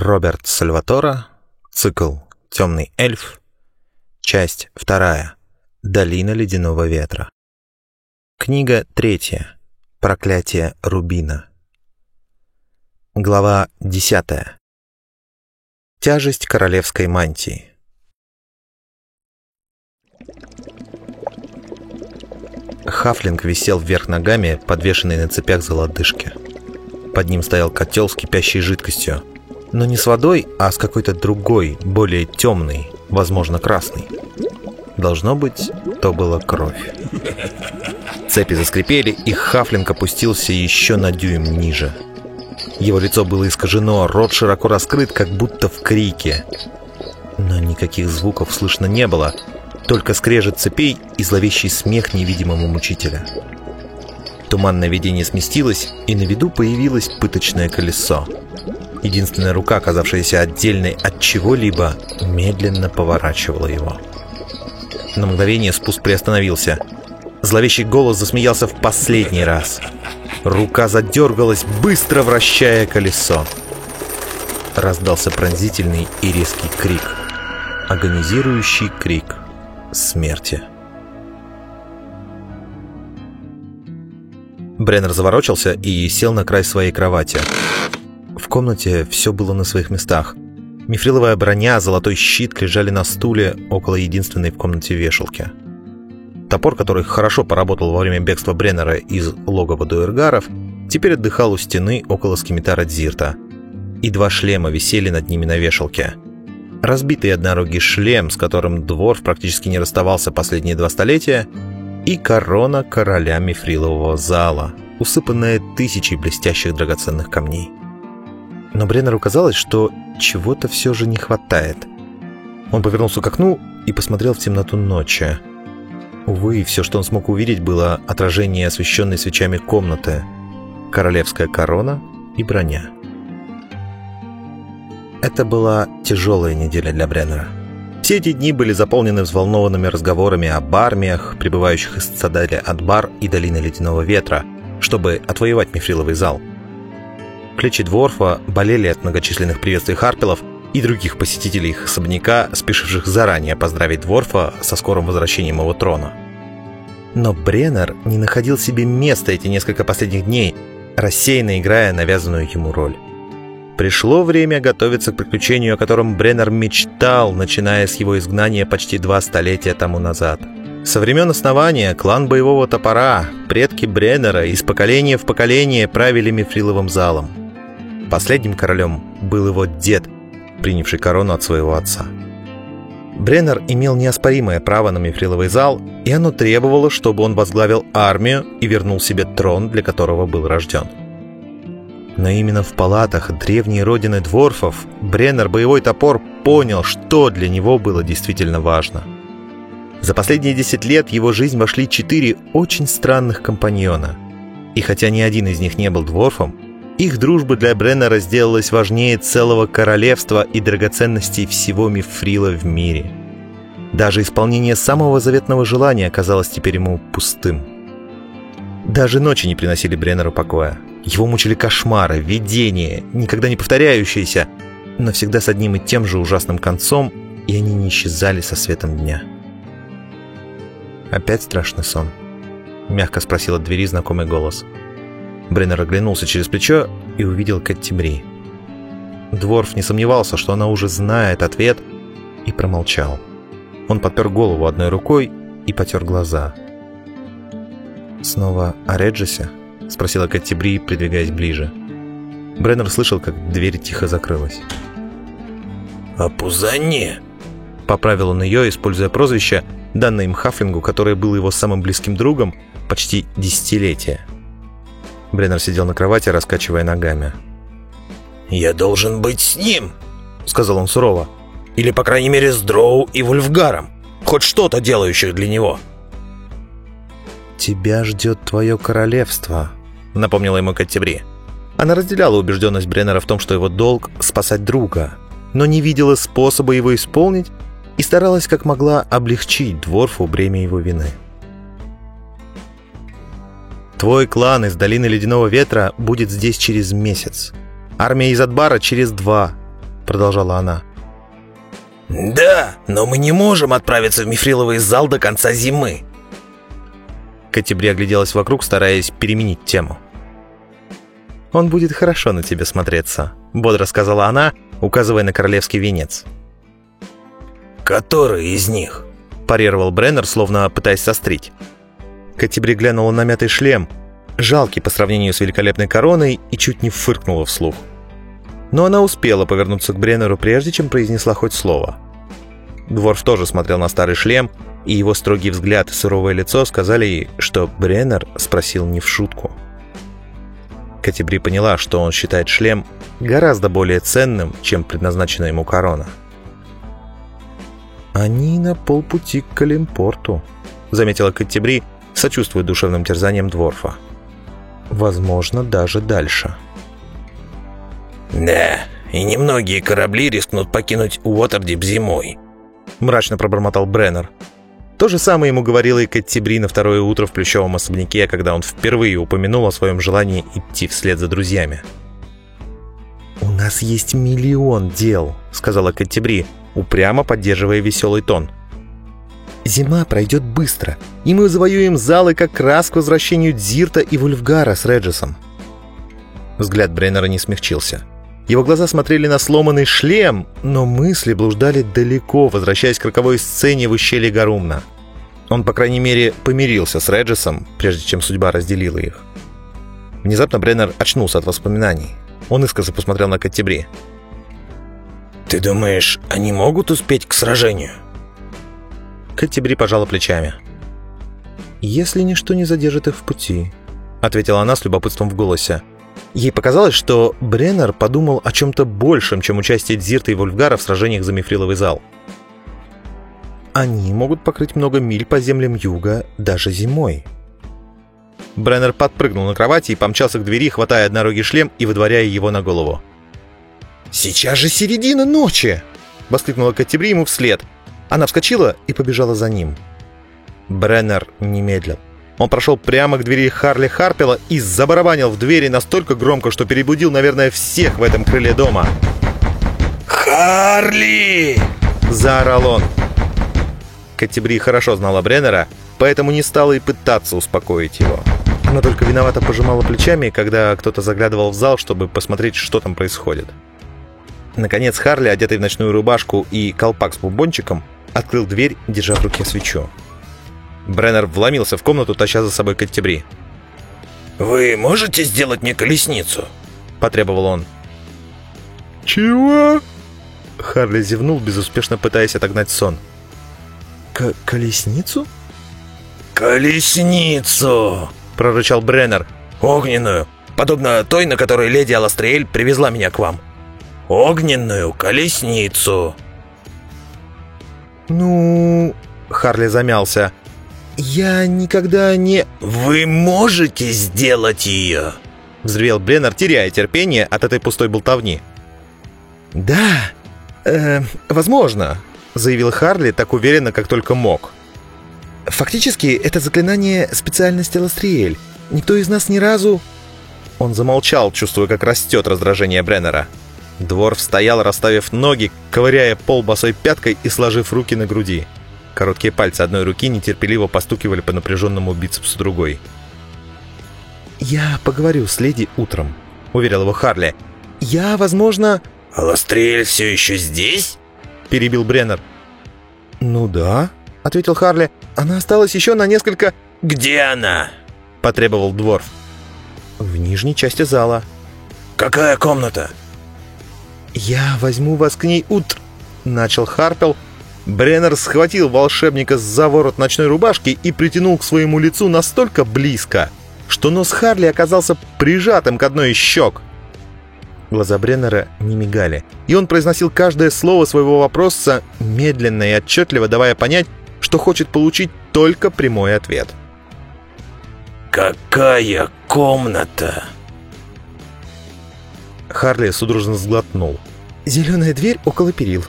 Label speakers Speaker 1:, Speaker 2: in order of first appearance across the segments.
Speaker 1: Роберт Сальватора, цикл «Темный эльф», часть вторая «Долина ледяного ветра». Книга третья «Проклятие Рубина». Глава десятая. Тяжесть королевской мантии. Хафлинг висел вверх ногами, подвешенный на цепях за лодыжки. Под ним стоял котел с кипящей жидкостью – но не с водой, а с какой-то другой, более темной, возможно, красной. Должно быть, то была кровь. Цепи заскрипели, и Хафлинг опустился еще на дюйм ниже. Его лицо было искажено, рот широко раскрыт, как будто в крике. Но никаких звуков слышно не было, только скрежет цепей и зловещий смех невидимого мучителя. Туманное видение сместилось, и на виду появилось пыточное колесо. Единственная рука, оказавшаяся отдельной от чего-либо, медленно поворачивала его. На мгновение спуск приостановился. Зловещий голос засмеялся в последний раз. Рука задергалась, быстро вращая колесо. Раздался пронзительный и резкий крик. Агонизирующий крик смерти. Бреннер заворочился и сел на край своей кровати. В комнате все было на своих местах. Мифриловая броня, золотой щит лежали на стуле около единственной в комнате вешалки. Топор, который хорошо поработал во время бегства Бреннера из логова дуэргаров, теперь отдыхал у стены около скимитара Дзирта. И два шлема висели над ними на вешалке. Разбитый однорогий шлем, с которым Дворф практически не расставался последние два столетия, и корона короля Мифрилового зала, усыпанная тысячей блестящих драгоценных камней. Но Бреннеру казалось, что чего-то все же не хватает. Он повернулся к окну и посмотрел в темноту ночи. Увы, все, что он смог увидеть, было отражение освещенной свечами комнаты, королевская корона и броня. Это была тяжелая неделя для Бреннера. Все эти дни были заполнены взволнованными разговорами об армиях, прибывающих из цитадели Адбар и долины Ледяного Ветра, чтобы отвоевать Мифриловый зал – Плечи Дворфа болели от многочисленных приветствий Харпелов и других посетителей их особняка, спешивших заранее поздравить Дворфа со скорым возвращением его трона. Но Бреннер не находил себе места эти несколько последних дней, рассеянно играя навязанную ему роль. Пришло время готовиться к приключению, о котором Бреннер мечтал, начиная с его изгнания почти два столетия тому назад. Со времен основания клан Боевого Топора, предки Бреннера из поколения в поколение правили Мифриловым залом. Последним королем был его дед, принявший корону от своего отца. Бреннер имел неоспоримое право на мифриловый зал, и оно требовало, чтобы он возглавил армию и вернул себе трон, для которого был рожден. Но именно в палатах древней родины дворфов Бреннер Боевой Топор понял, что для него было действительно важно. За последние 10 лет его жизнь вошли четыре очень странных компаньона. И хотя ни один из них не был дворфом, их дружба для Бреннера сделалась важнее целого королевства и драгоценностей всего Мифрила в мире. Даже исполнение самого заветного желания оказалось теперь ему пустым. Даже ночи не приносили Бреннеру покоя. Его мучили кошмары, видения, никогда не повторяющиеся, но всегда с одним и тем же ужасным концом, и они не исчезали со светом дня. «Опять страшный сон?» — мягко спросил от двери знакомый голос. — Бреннер оглянулся через плечо и увидел Каттибри. Дворф не сомневался, что она уже знает ответ, и промолчал. Он подпер голову одной рукой и потер глаза. «Снова о Реджисе?» — спросила Каттибри, придвигаясь ближе. Бреннер слышал, как дверь тихо закрылась.
Speaker 2: «О Пузане!»
Speaker 1: — поправил он ее, используя прозвище, данное им Хафлингу, которое было его самым близким другом почти десятилетия. Бреннер сидел на кровати, раскачивая ногами.
Speaker 2: «Я должен быть с ним», — сказал он сурово. «Или, по крайней мере, с Дроу и Вульфгаром. Хоть что-то делающих для него».
Speaker 1: «Тебя ждет твое королевство», — напомнила ему Каттебри. Она разделяла убежденность Бреннера в том, что его долг — спасать друга, но не видела способа его исполнить и старалась как могла облегчить Дворфу бремя его вины. Твой клан из Долины Ледяного Ветра будет здесь через месяц. Армия из Адбара через два. продолжала она.
Speaker 2: «Да, но мы не можем отправиться в мифриловый зал до конца зимы».
Speaker 1: Катебри огляделась вокруг, стараясь переменить тему. «Он будет хорошо на тебе смотреться», — бодро сказала она, указывая на королевский венец.
Speaker 2: «Который из них?»
Speaker 1: — парировал Бреннер, словно пытаясь сострить. Катебри глянула на мятый шлем, жалкий по сравнению с великолепной короной, и чуть не фыркнула вслух. Но она успела повернуться к Бреннеру, прежде чем произнесла хоть слово. Дворф тоже смотрел на старый шлем, и его строгий взгляд и суровое лицо сказали ей, что Бреннер спросил не в шутку. Катебри поняла, что он считает шлем гораздо более ценным, чем предназначенная ему корона. «Они на полпути к Калимпорту», — заметила Катебри, сочувствуя душевным терзанием Дворфа. «Возможно, даже дальше».
Speaker 2: «Да, и немногие корабли рискнут покинуть Уотердип зимой», —
Speaker 1: мрачно пробормотал Бреннер. То же самое ему говорила и Каттебри на второе утро в плющевом особняке, когда он впервые упомянул о своем желании идти вслед за друзьями. «У нас есть миллион дел», — сказала Каттебри, упрямо поддерживая веселый тон. «Зима пройдет быстро, и мы завоюем залы как раз к возвращению Дзирта и Вульфгара с Реджесом». Взгляд Бреннера не смягчился. Его глаза смотрели на сломанный шлем, но мысли блуждали далеко, возвращаясь к роковой сцене в ущелье Гарумна. Он, по крайней мере, помирился с Реджесом, прежде чем судьба разделила их. Внезапно Бреннер очнулся от воспоминаний. Он искоса посмотрел на Каттебри.
Speaker 2: «Ты думаешь, они могут успеть к сражению?»
Speaker 1: Каттебри пожала плечами. «Если ничто не задержит их в пути», — ответила она с любопытством в голосе. Ей показалось, что Бреннер подумал о чем-то большем, чем участие Дзирта и Вольфгара в сражениях за Мифриловый зал. Они могут покрыть много миль по землям юга даже зимой. Бреннер подпрыгнул на кровати и помчался к двери, хватая однорогий шлем и выдворяя его на голову. «Сейчас же середина ночи!» — воскликнула Каттебри ему вслед. Она вскочила и побежала за ним. Бреннер не медлил. Он прошел прямо к двери Харли Харпела и забарабанил в двери настолько громко, что перебудил, наверное, всех в этом крыле дома.
Speaker 2: «Харли!»
Speaker 1: – заорал он. Каттебри хорошо знала Бреннера, поэтому не стала и пытаться успокоить его. Она только виновато пожимала плечами, когда кто-то заглядывал в зал, чтобы посмотреть, что там происходит. Наконец Харли, одетый в ночную рубашку и колпак с бубончиком, открыл дверь, держа в руке свечу. Бреннер вломился в комнату, таща за собой Коттебри.
Speaker 2: «Вы можете сделать мне колесницу?»
Speaker 1: – потребовал он. «Чего?» Харли зевнул, безуспешно пытаясь отогнать сон. К «Колесницу?»
Speaker 2: «Колесницу!» – прорычал Бреннер. «Огненную, подобно той, на которой леди Аластриэль привезла меня к вам. Огненную колесницу!»
Speaker 1: «Ну...» — Харли замялся. «Я никогда не...»
Speaker 2: «Вы можете сделать ее?»
Speaker 1: Взревел Бреннер, теряя терпение от этой пустой болтовни. «Да, э, возможно», — заявил Харли так уверенно, как только мог. «Фактически, это заклинание специальности Ластриэль. Никто из нас ни разу...» Он замолчал, чувствуя, как растет раздражение Бреннера. Дворф стоял, расставив ноги, ковыряя пол босой пяткой и сложив руки на груди. Короткие пальцы одной руки нетерпеливо постукивали по напряженному бицепсу другой. «Я поговорю с леди утром», — уверил его Харли. «Я, возможно...»
Speaker 2: «Ластрель все еще здесь?»
Speaker 1: — перебил Бреннер. «Ну да», — ответил Харли. «Она осталась еще на несколько...»
Speaker 2: «Где она?»
Speaker 1: — потребовал Дворф. «В нижней части зала».
Speaker 2: «Какая комната?»
Speaker 1: «Я возьму вас к ней утр...» — начал Харпел, Бреннер схватил волшебника за ворот ночной рубашки и притянул к своему лицу настолько близко, что нос Харли оказался прижатым к одной из щек. Глаза Бреннера не мигали, и он произносил каждое слово своего вопроса медленно и отчетливо, давая понять, что хочет получить только прямой ответ.
Speaker 2: «Какая комната?»
Speaker 1: Харли судорожно сглотнул. «Зеленая дверь около перил»,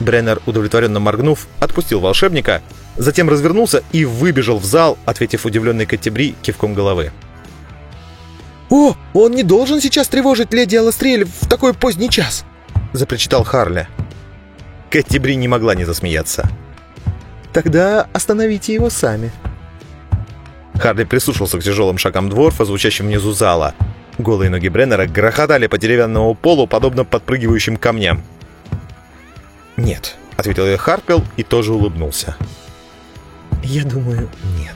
Speaker 1: Бреннер, удовлетворенно моргнув, отпустил волшебника, затем развернулся и выбежал в зал, ответив удивленной Каттебри кивком головы. «О, он не должен сейчас тревожить леди Аластриэль в такой поздний час!» — запричитал Харли. Кэти Бри не могла не засмеяться. «Тогда остановите его сами». Харли прислушался к тяжелым шагам дворфа, звучащим внизу зала. Голые ноги Бреннера грохотали по деревянному полу, подобно подпрыгивающим камням. «Нет», — ответил я Харпел и тоже улыбнулся. «Я думаю, нет».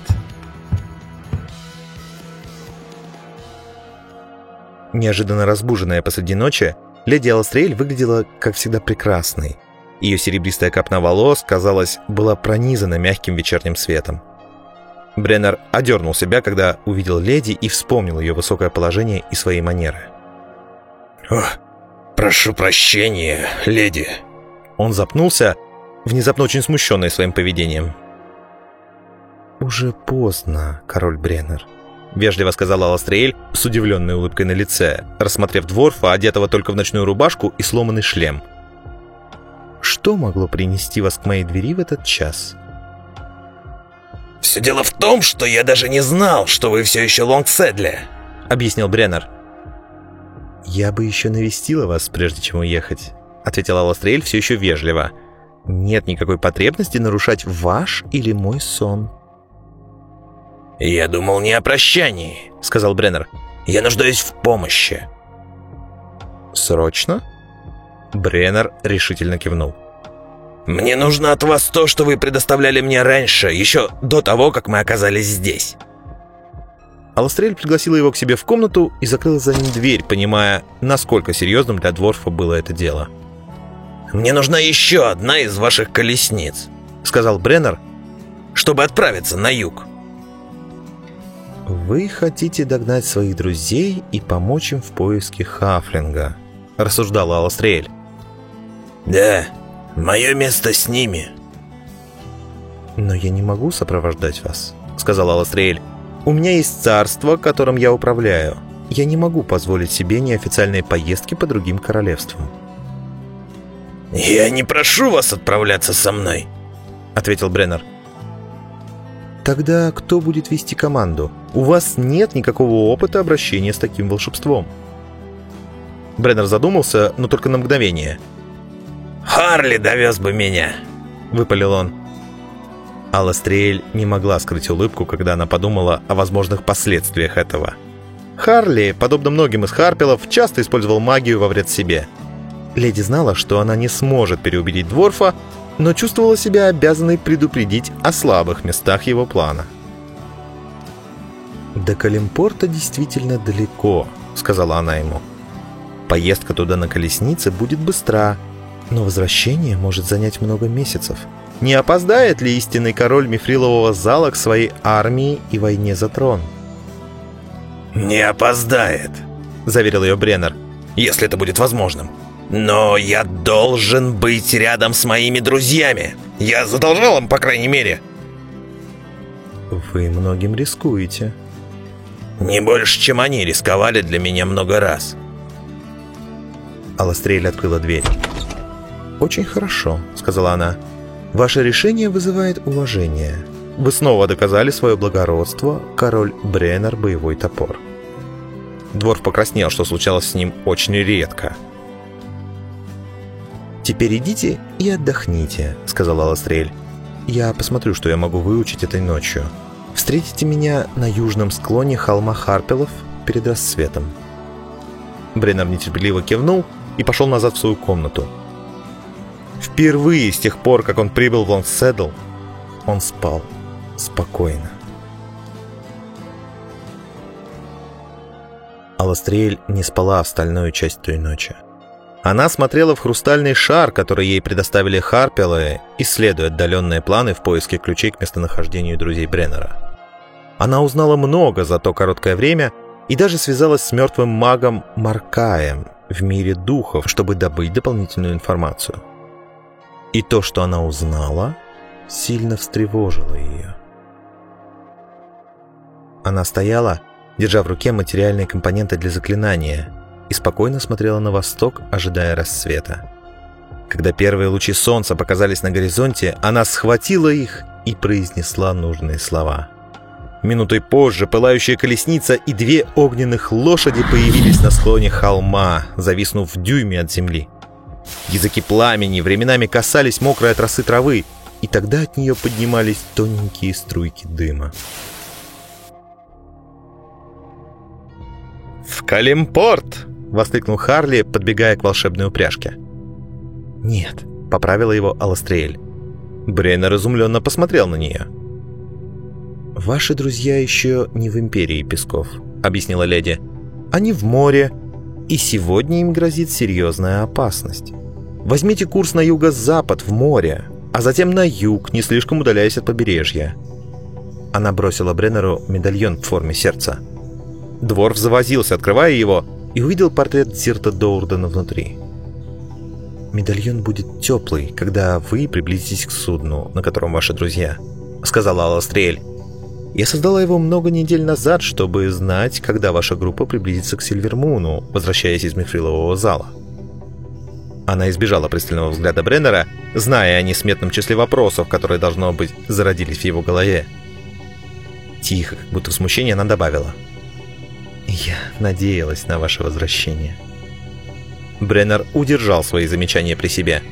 Speaker 1: Неожиданно разбуженная посреди ночи, леди Алстрель выглядела, как всегда, прекрасной. Ее серебристая копна волос, казалось, была пронизана мягким вечерним светом. Бреннер одернул себя, когда увидел леди и вспомнил ее высокое положение и свои манеры.
Speaker 2: «О, прошу прощения, леди!»
Speaker 1: Он запнулся, внезапно очень смущенный своим поведением. «Уже поздно, король Бреннер», — вежливо сказала Аластриэль с удивленной улыбкой на лице, рассмотрев дворфа, одетого только в ночную рубашку и сломанный шлем. «Что могло принести вас к моей двери в этот час?»
Speaker 2: «Все дело в том, что я даже не знал, что вы все еще Лонгседле», — объяснил Бреннер.
Speaker 1: «Я бы еще навестила вас, прежде чем уехать», — ответила Аластриэль все еще вежливо. «Нет никакой потребности нарушать ваш или мой сон».
Speaker 2: «Я думал не о прощании», — сказал Бреннер. «Я нуждаюсь в помощи».
Speaker 1: «Срочно?» Бреннер решительно кивнул.
Speaker 2: «Мне нужно от вас то, что вы предоставляли мне раньше, еще до того, как мы оказались здесь».
Speaker 1: Аластрель пригласила его к себе в комнату и закрыла за ним дверь, понимая, насколько серьезным для Дворфа было это дело.
Speaker 2: «Мне нужна еще одна из ваших колесниц», — сказал Бреннер, — «чтобы отправиться на юг».
Speaker 1: «Вы хотите догнать своих друзей и помочь им в поиске Хафлинга», — рассуждала Аластриэль.
Speaker 2: «Да, мое место с ними».
Speaker 1: «Но я не могу сопровождать вас», — сказала Аластриэль. «У меня есть царство, которым я управляю. Я не могу позволить себе неофициальные поездки по другим королевствам».
Speaker 2: «Я не прошу вас отправляться со мной», — ответил Бреннер.
Speaker 1: Тогда кто будет вести команду? У вас нет никакого опыта обращения с таким волшебством. Бреннер задумался, но только на мгновение.
Speaker 2: «Харли довез бы меня!»
Speaker 1: — выпалил он. Алла Стриэль не могла скрыть улыбку, когда она подумала о возможных последствиях этого. Харли, подобно многим из Харпелов, часто использовал магию во вред себе. Леди знала, что она не сможет переубедить Дворфа, но чувствовала себя обязанной предупредить о слабых местах его плана. «До Калимпорта действительно далеко», — сказала она ему. «Поездка туда на колеснице будет быстра, но возвращение может занять много месяцев. Не опоздает ли истинный король Мифрилового зала к своей армии и войне за трон?»
Speaker 2: «Не опоздает», — заверил ее Бреннер, — «если это будет возможным. Но я должен быть рядом с моими друзьями. Я задолжал им, по крайней мере.
Speaker 1: Вы многим рискуете.
Speaker 2: Не больше, чем они рисковали для меня много раз.
Speaker 1: Аластрель открыла дверь. «Очень хорошо», — сказала она. «Ваше решение вызывает уважение. Вы снова доказали свое благородство, король Бреннер Боевой Топор». Дворф покраснел, что случалось с ним очень редко — «Теперь идите и отдохните», — сказала Ластрель. «Я посмотрю, что я могу выучить этой ночью. Встретите меня на южном склоне холма Харпелов перед рассветом». Бреннер нетерпеливо кивнул и пошел назад в свою комнату. Впервые с тех пор, как он прибыл в Лонгседл, он спал спокойно. Аластриэль не спала остальную часть той ночи. Она смотрела в хрустальный шар, который ей предоставили Харпелы, исследуя отдаленные планы в поиске ключей к местонахождению друзей Бреннера. Она узнала много за то короткое время и даже связалась с мертвым магом Маркаем в мире духов, чтобы добыть дополнительную информацию. И то, что она узнала, сильно встревожило ее. Она стояла, держа в руке материальные компоненты для заклинания – и спокойно смотрела на восток, ожидая рассвета. Когда первые лучи солнца показались на горизонте, она схватила их и произнесла нужные слова. Минутой позже пылающая колесница и две огненных лошади появились на склоне холма, зависнув в дюйме от земли. Языки пламени временами касались мокрой от росы травы, и тогда от нее поднимались тоненькие струйки дыма. «В Калимпорт!» — воскликнул Харли, подбегая к волшебной упряжке. «Нет», — поправила его Аластриэль. Брейнер разумленно посмотрел на нее. «Ваши друзья еще не в Империи Песков», — объяснила леди. «Они в море, и сегодня им грозит серьезная опасность. Возьмите курс на юго-запад, в море, а затем на юг, не слишком удаляясь от побережья». Она бросила Бреннеру медальон в форме сердца. Дворф завозился, открывая его, и увидел портрет Зирта Доурдена внутри. «Медальон будет теплый, когда вы приблизитесь к судну, на котором ваши друзья», — сказала Аластриэль. «Я создала его много недель назад, чтобы знать, когда ваша группа приблизится к Сильвермуну, возвращаясь из мифрилового зала». Она избежала пристального взгляда Бреннера, зная о несметном числе вопросов, которые, должно быть, зародились в его голове. Тихо, как будто в смущении, она добавила. «Я надеялась на ваше возвращение». Бреннер удержал свои замечания при себе.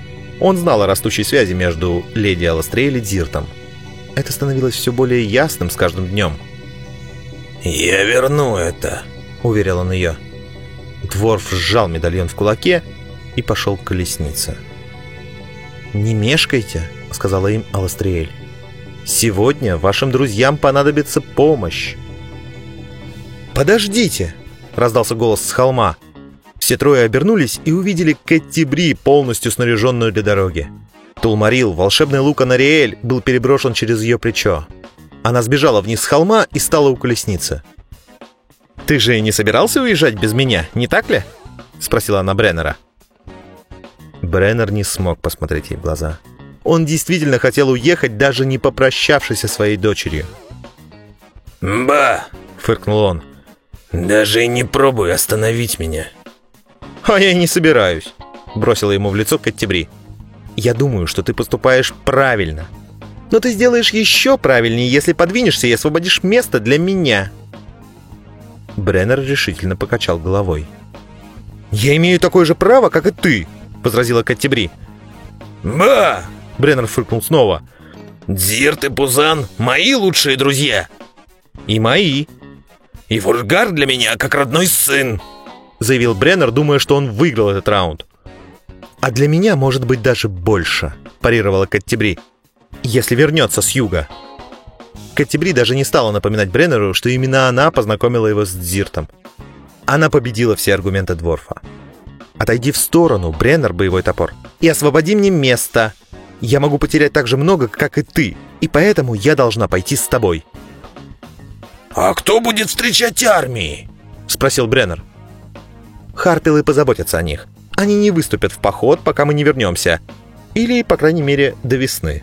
Speaker 1: Он знал о растущей связи между леди Аластрейл и Диртом. Это становилось все более ясным с каждым днем.
Speaker 2: «Я верну это», — уверил он ее.
Speaker 1: Дворф сжал медальон в кулаке и пошел к колеснице. «Не мешкайте», — сказала им Аластриэль. «Сегодня вашим друзьям понадобится помощь». «Подождите!» — раздался голос с холма. Все трое обернулись и увидели Кэти Бри, полностью снаряженную для дороги. Тулмарил, волшебный лук Анариэль, был переброшен через ее плечо. Она сбежала вниз с холма и стала у колесницы. «Ты же и не собирался уезжать без меня, не так ли?» — спросила она Бреннера. Бреннер не смог посмотреть ей в глаза. Он действительно хотел уехать, даже не попрощавшись со своей дочерью.
Speaker 2: «Ба!» — фыркнул он. «Даже и не пробуй остановить меня!»
Speaker 1: «А я и не собираюсь», — бросила ему в лицо Каттебри. «Я думаю, что ты поступаешь правильно. Но ты сделаешь еще правильнее, если подвинешься и освободишь место для меня». Бреннер решительно покачал головой. «Я имею такое же право, как и ты», — возразила Каттебри.
Speaker 2: «Ба!»
Speaker 1: — Бреннер фыркнул снова.
Speaker 2: «Дзирт и Пузан — мои лучшие друзья!»
Speaker 1: «И мои!»
Speaker 2: «И Вульгар для меня как родной сын!»
Speaker 1: заявил Бреннер, думая, что он выиграл этот раунд. «А для меня может быть даже больше», – парировала Каттебри. «Если вернется с юга». Каттебри даже не стала напоминать Бреннеру, что именно она познакомила его с Дзиртом. Она победила все аргументы Дворфа. «Отойди в сторону, Бреннер, боевой топор, и освободи мне место. Я могу потерять так же много, как и ты, и поэтому я должна пойти с тобой».
Speaker 2: «А кто будет встречать армии?»
Speaker 1: — спросил Бреннер. Харпилы позаботятся о них. Они не выступят в поход, пока мы не вернемся. Или, по крайней мере, до весны.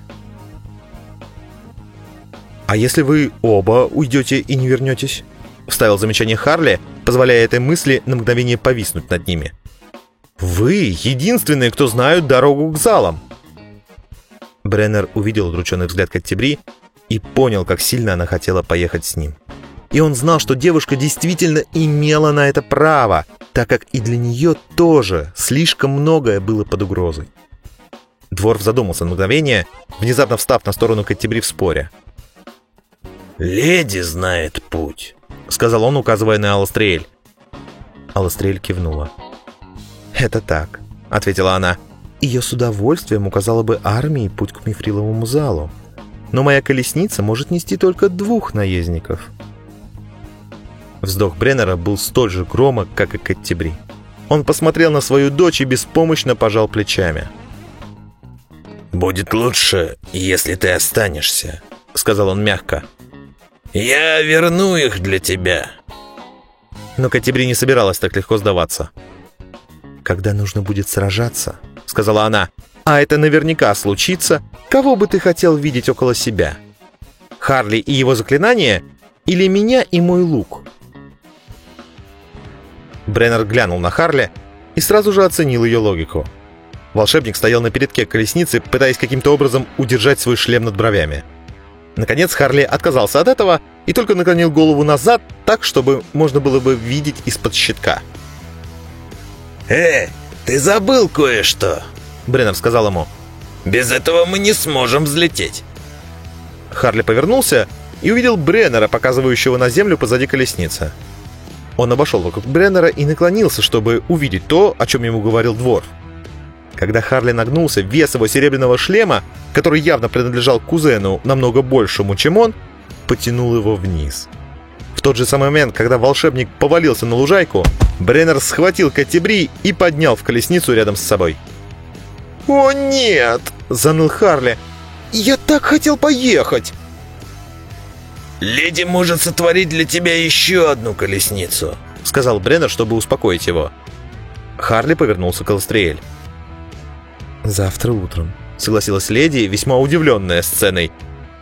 Speaker 1: «А если вы оба уйдете и не вернетесь?» Вставил замечание Харли, позволяя этой мысли на мгновение повиснуть над ними. «Вы единственные, кто знают дорогу к залам!» Бреннер увидел удрученный взгляд Каттебри и понял, как сильно она хотела поехать с ним. И он знал, что девушка действительно имела на это право, так как и для нее тоже слишком многое было под угрозой. Дворф задумался на мгновение, внезапно встав на сторону Каттебри в споре.
Speaker 2: «Леди знает путь», —
Speaker 1: сказал он, указывая на Аластриэль. Аластриэль кивнула. «Это так», — ответила она. «Ее с удовольствием указала бы армии путь к мифриловому залу. Но моя колесница может нести только двух наездников». Вздох Бреннера был столь же громок, как и Каттебри. Он посмотрел на свою дочь и беспомощно пожал плечами.
Speaker 2: «Будет лучше, если ты останешься», — сказал он мягко. «Я верну их для тебя».
Speaker 1: Но Каттебри не собиралась так легко сдаваться. «Когда нужно будет сражаться», — сказала она, — «а это наверняка случится, кого бы ты хотел видеть около себя? Харли и его заклинание или меня и мой лук?» Бреннер глянул на Харли и сразу же оценил ее логику. Волшебник стоял на передке колесницы, пытаясь каким-то образом удержать свой шлем над бровями. Наконец Харли отказался от этого и только наклонил голову назад, так, чтобы можно было бы видеть из-под щитка.
Speaker 2: «Эй, ты забыл кое-что!»
Speaker 1: Бреннер сказал ему.
Speaker 2: «Без этого мы не сможем взлететь».
Speaker 1: Харли повернулся и увидел Бреннера, показывающего на землю позади колесницы. Он обошел вокруг Бреннера и наклонился, чтобы увидеть то, о чем ему говорил двор. Когда Харли нагнулся, вес его серебряного шлема, который явно принадлежал кузену намного большему, чем он, потянул его вниз. Тот же самый момент, когда волшебник повалился на лужайку, Бреннер схватил Каттебри и поднял в колесницу рядом с собой. «О нет!» — заныл Харли. «Я так хотел поехать!»
Speaker 2: «Леди может сотворить для тебя еще одну колесницу», —
Speaker 1: сказал Бреннер, чтобы успокоить его. Харли повернулся к Алстриэль. «Завтра утром», — согласилась леди, весьма удивленная сценой.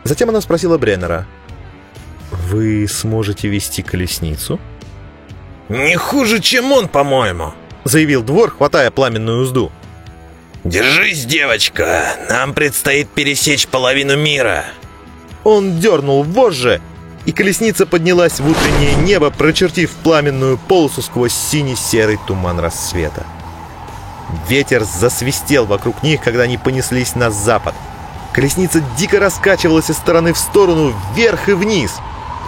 Speaker 1: Затем она спросила Бреннера. «Вы сможете вести колесницу?»
Speaker 2: «Не хуже, чем он, по-моему», —
Speaker 1: заявил двор, хватая пламенную узду.
Speaker 2: «Держись, девочка, нам предстоит пересечь половину мира».
Speaker 1: Он дернул вожжи, и колесница поднялась в утреннее небо, прочертив пламенную полосу сквозь синий-серый туман рассвета. Ветер засвистел вокруг них, когда они понеслись на запад. Колесница дико раскачивалась из стороны в сторону, вверх и вниз.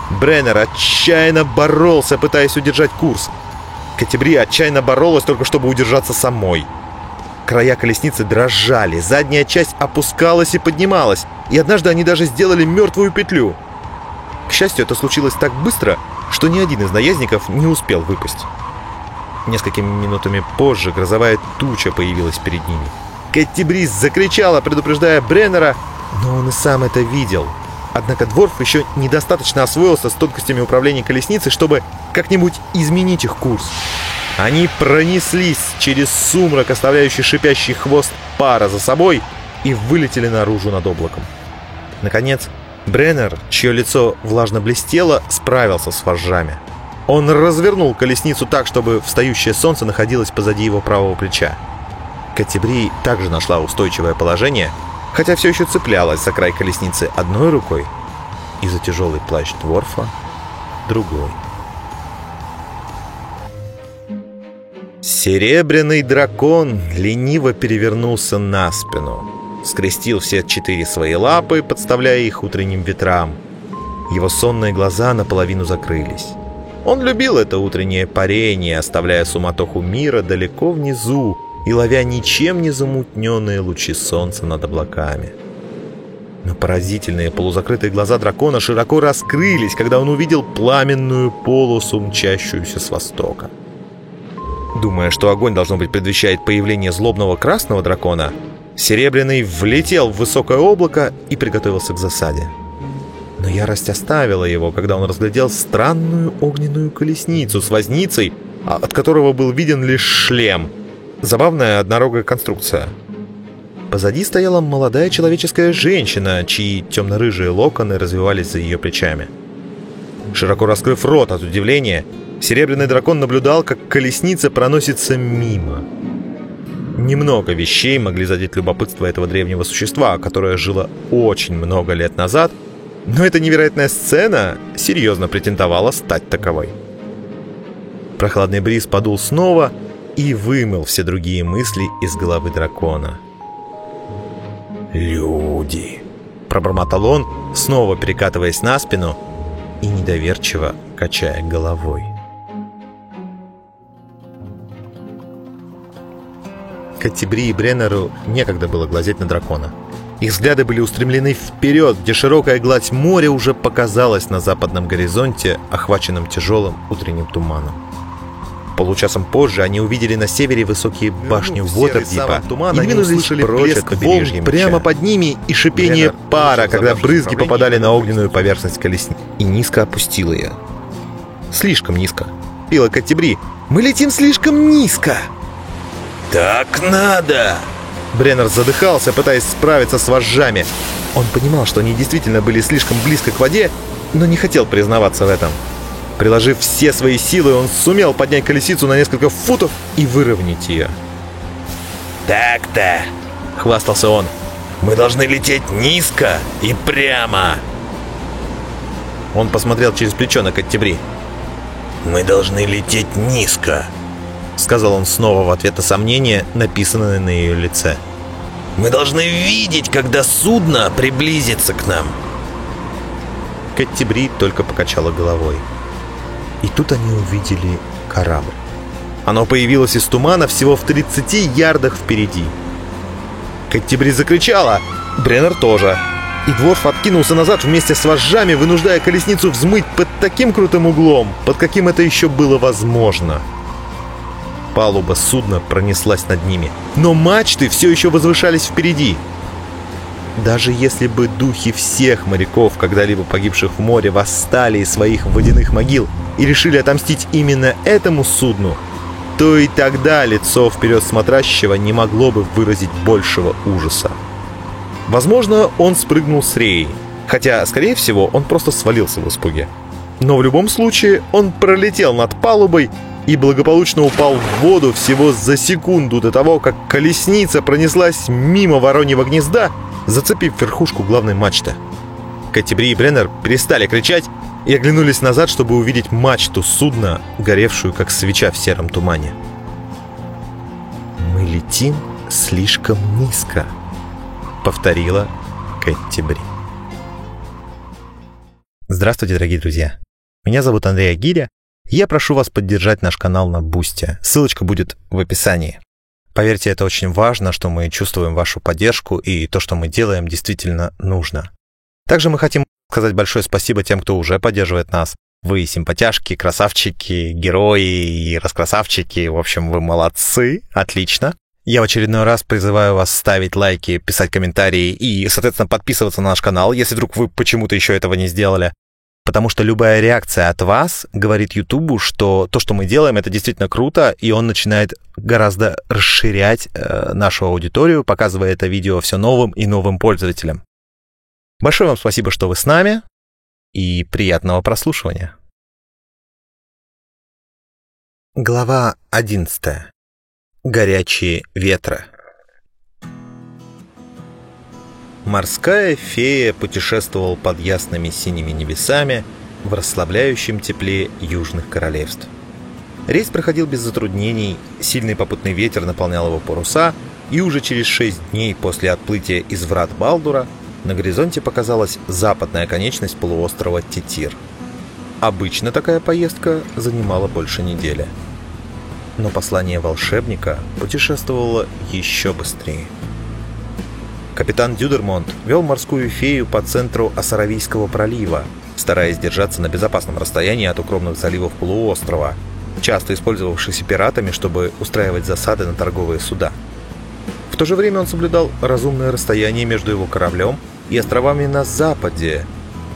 Speaker 1: Бреннер отчаянно боролся, пытаясь удержать курс. Катебри отчаянно боролась, только чтобы удержаться самой. Края колесницы дрожали, задняя часть опускалась и поднималась, и однажды они даже сделали мертвую петлю. К счастью, это случилось так быстро, что ни один из наездников не успел выпасть. Несколькими минутами позже грозовая туча появилась перед ними. Кэти Бриз закричала, предупреждая Бреннера, но он и сам это видел. Однако Дворф еще недостаточно освоился с тонкостями управления колесницей, чтобы как-нибудь изменить их курс. Они пронеслись через сумрак, оставляющий шипящий хвост пара за собой, и вылетели наружу над облаком. Наконец, Бреннер, чье лицо влажно блестело, справился с вожжами. Он развернул колесницу так, чтобы встающее солнце находилось позади его правого плеча. Катебри также нашла устойчивое положение, хотя все еще цеплялась за край колесницы одной рукой и за тяжелый плащ Дворфа другой. Серебряный дракон лениво перевернулся на спину, скрестил все четыре свои лапы, подставляя их утренним ветрам. Его сонные глаза наполовину закрылись. Он любил это утреннее парение, оставляя суматоху мира далеко внизу и ловя ничем не замутненные лучи солнца над облаками. Но поразительные полузакрытые глаза дракона широко раскрылись, когда он увидел пламенную полосу, мчащуюся с востока. Думая, что огонь, должно быть, предвещает появление злобного красного дракона, Серебряный влетел в высокое облако и приготовился к засаде. Но ярость оставила его, когда он разглядел странную огненную колесницу с возницей, а, от которого был виден лишь шлем. Забавная однорогая конструкция. Позади стояла молодая человеческая женщина, чьи темно-рыжие локоны развивались за ее плечами. Широко раскрыв рот от удивления, Серебряный дракон наблюдал, как колесница проносится мимо. Немного вещей могли задеть любопытство этого древнего существа, которое жило очень много лет назад, но эта невероятная сцена серьезно претендовала стать таковой. Прохладный бриз подул снова и вымыл все другие мысли из головы дракона. «Люди!» — пробормотал он, снова перекатываясь на спину и недоверчиво качая головой. Каттебри и Бреннеру некогда было глазеть на дракона. Их взгляды были устремлены вперед, где широкая гладь моря уже показалась на западном горизонте, охваченном тяжелым утренним туманом. Получасом позже они увидели на севере высокие башни Уотердипа и двинулись прочь от прямо под ними и шипение пара, когда брызги попадали на огненную поверхность колесницы. И низко опустил ее. Слишком низко. Пила Каттебри. «Мы летим слишком низко!»
Speaker 2: «Так надо!»
Speaker 1: Бреннер задыхался, пытаясь справиться с вожжами. Он понимал, что они действительно были слишком близко к воде, но не хотел признаваться в этом. Приложив все свои силы, он сумел поднять колесицу на несколько футов и выровнять ее.
Speaker 2: «Так-то!» — хвастался он. «Мы должны лететь низко и прямо!»
Speaker 1: Он посмотрел через плечо на Коттебри.
Speaker 2: «Мы должны лететь низко!»
Speaker 1: — сказал он снова в ответ на сомнение, написанное на ее лице.
Speaker 2: Мы должны видеть, когда судно приблизится к нам.
Speaker 1: Каттибри только покачала головой. И тут они увидели корабль. Оно появилось из тумана всего в 30 ярдах впереди. Каттибри закричала, Бреннер тоже. И Дворф откинулся назад вместе с вожжами, вынуждая колесницу взмыть под таким крутым углом, под каким это еще было возможно. Палуба судна пронеслась над ними, но мачты все еще возвышались впереди. Даже если бы духи всех моряков, когда-либо погибших в море, восстали из своих водяных могил и решили отомстить именно этому судну, то и тогда лицо вперед смотрящего не могло бы выразить большего ужаса. Возможно, он спрыгнул с реи, хотя, скорее всего, он просто свалился в испуге. Но в любом случае он пролетел над палубой и благополучно упал в воду всего за секунду до того, как колесница пронеслась мимо вороньего гнезда, зацепив верхушку главной мачты. Каттебри и Бреннер перестали кричать и оглянулись назад, чтобы увидеть мачту судна, горевшую как свеча в сером тумане. «Мы летим слишком низко», — повторила Каттебри. Здравствуйте, дорогие друзья! Меня зовут Андрей Агиря, я прошу вас поддержать наш канал на Бусте. Ссылочка будет в описании. Поверьте, это очень важно, что мы чувствуем вашу поддержку, и то, что мы делаем, действительно нужно. Также мы хотим сказать большое спасибо тем, кто уже поддерживает нас. Вы симпатяшки, красавчики, герои и раскрасавчики. В общем, вы молодцы. Отлично. Я в очередной раз призываю вас ставить лайки, писать комментарии и, соответственно, подписываться на наш канал, если вдруг вы почему-то еще этого не сделали. Потому что любая реакция от вас говорит Ютубу, что то, что мы делаем, это действительно круто, и он начинает гораздо расширять э, нашу аудиторию, показывая это видео все новым и новым пользователям. Большое вам спасибо, что вы с нами, и приятного прослушивания. Глава 11. Горячие ветры. Морская фея путешествовал под ясными синими небесами в расслабляющем тепле южных королевств. Рейс проходил без затруднений, сильный попутный ветер наполнял его паруса, и уже через шесть дней после отплытия из врат Балдура на горизонте показалась западная конечность полуострова Титир. Обычно такая поездка занимала больше недели. Но послание волшебника путешествовало еще быстрее – Капитан Дюдермонт вел морскую фею по центру Осаровийского пролива, стараясь держаться на безопасном расстоянии от укромных заливов полуострова, часто использовавшихся пиратами, чтобы устраивать засады на торговые суда. В то же время он соблюдал разумное расстояние между его кораблем и островами на западе.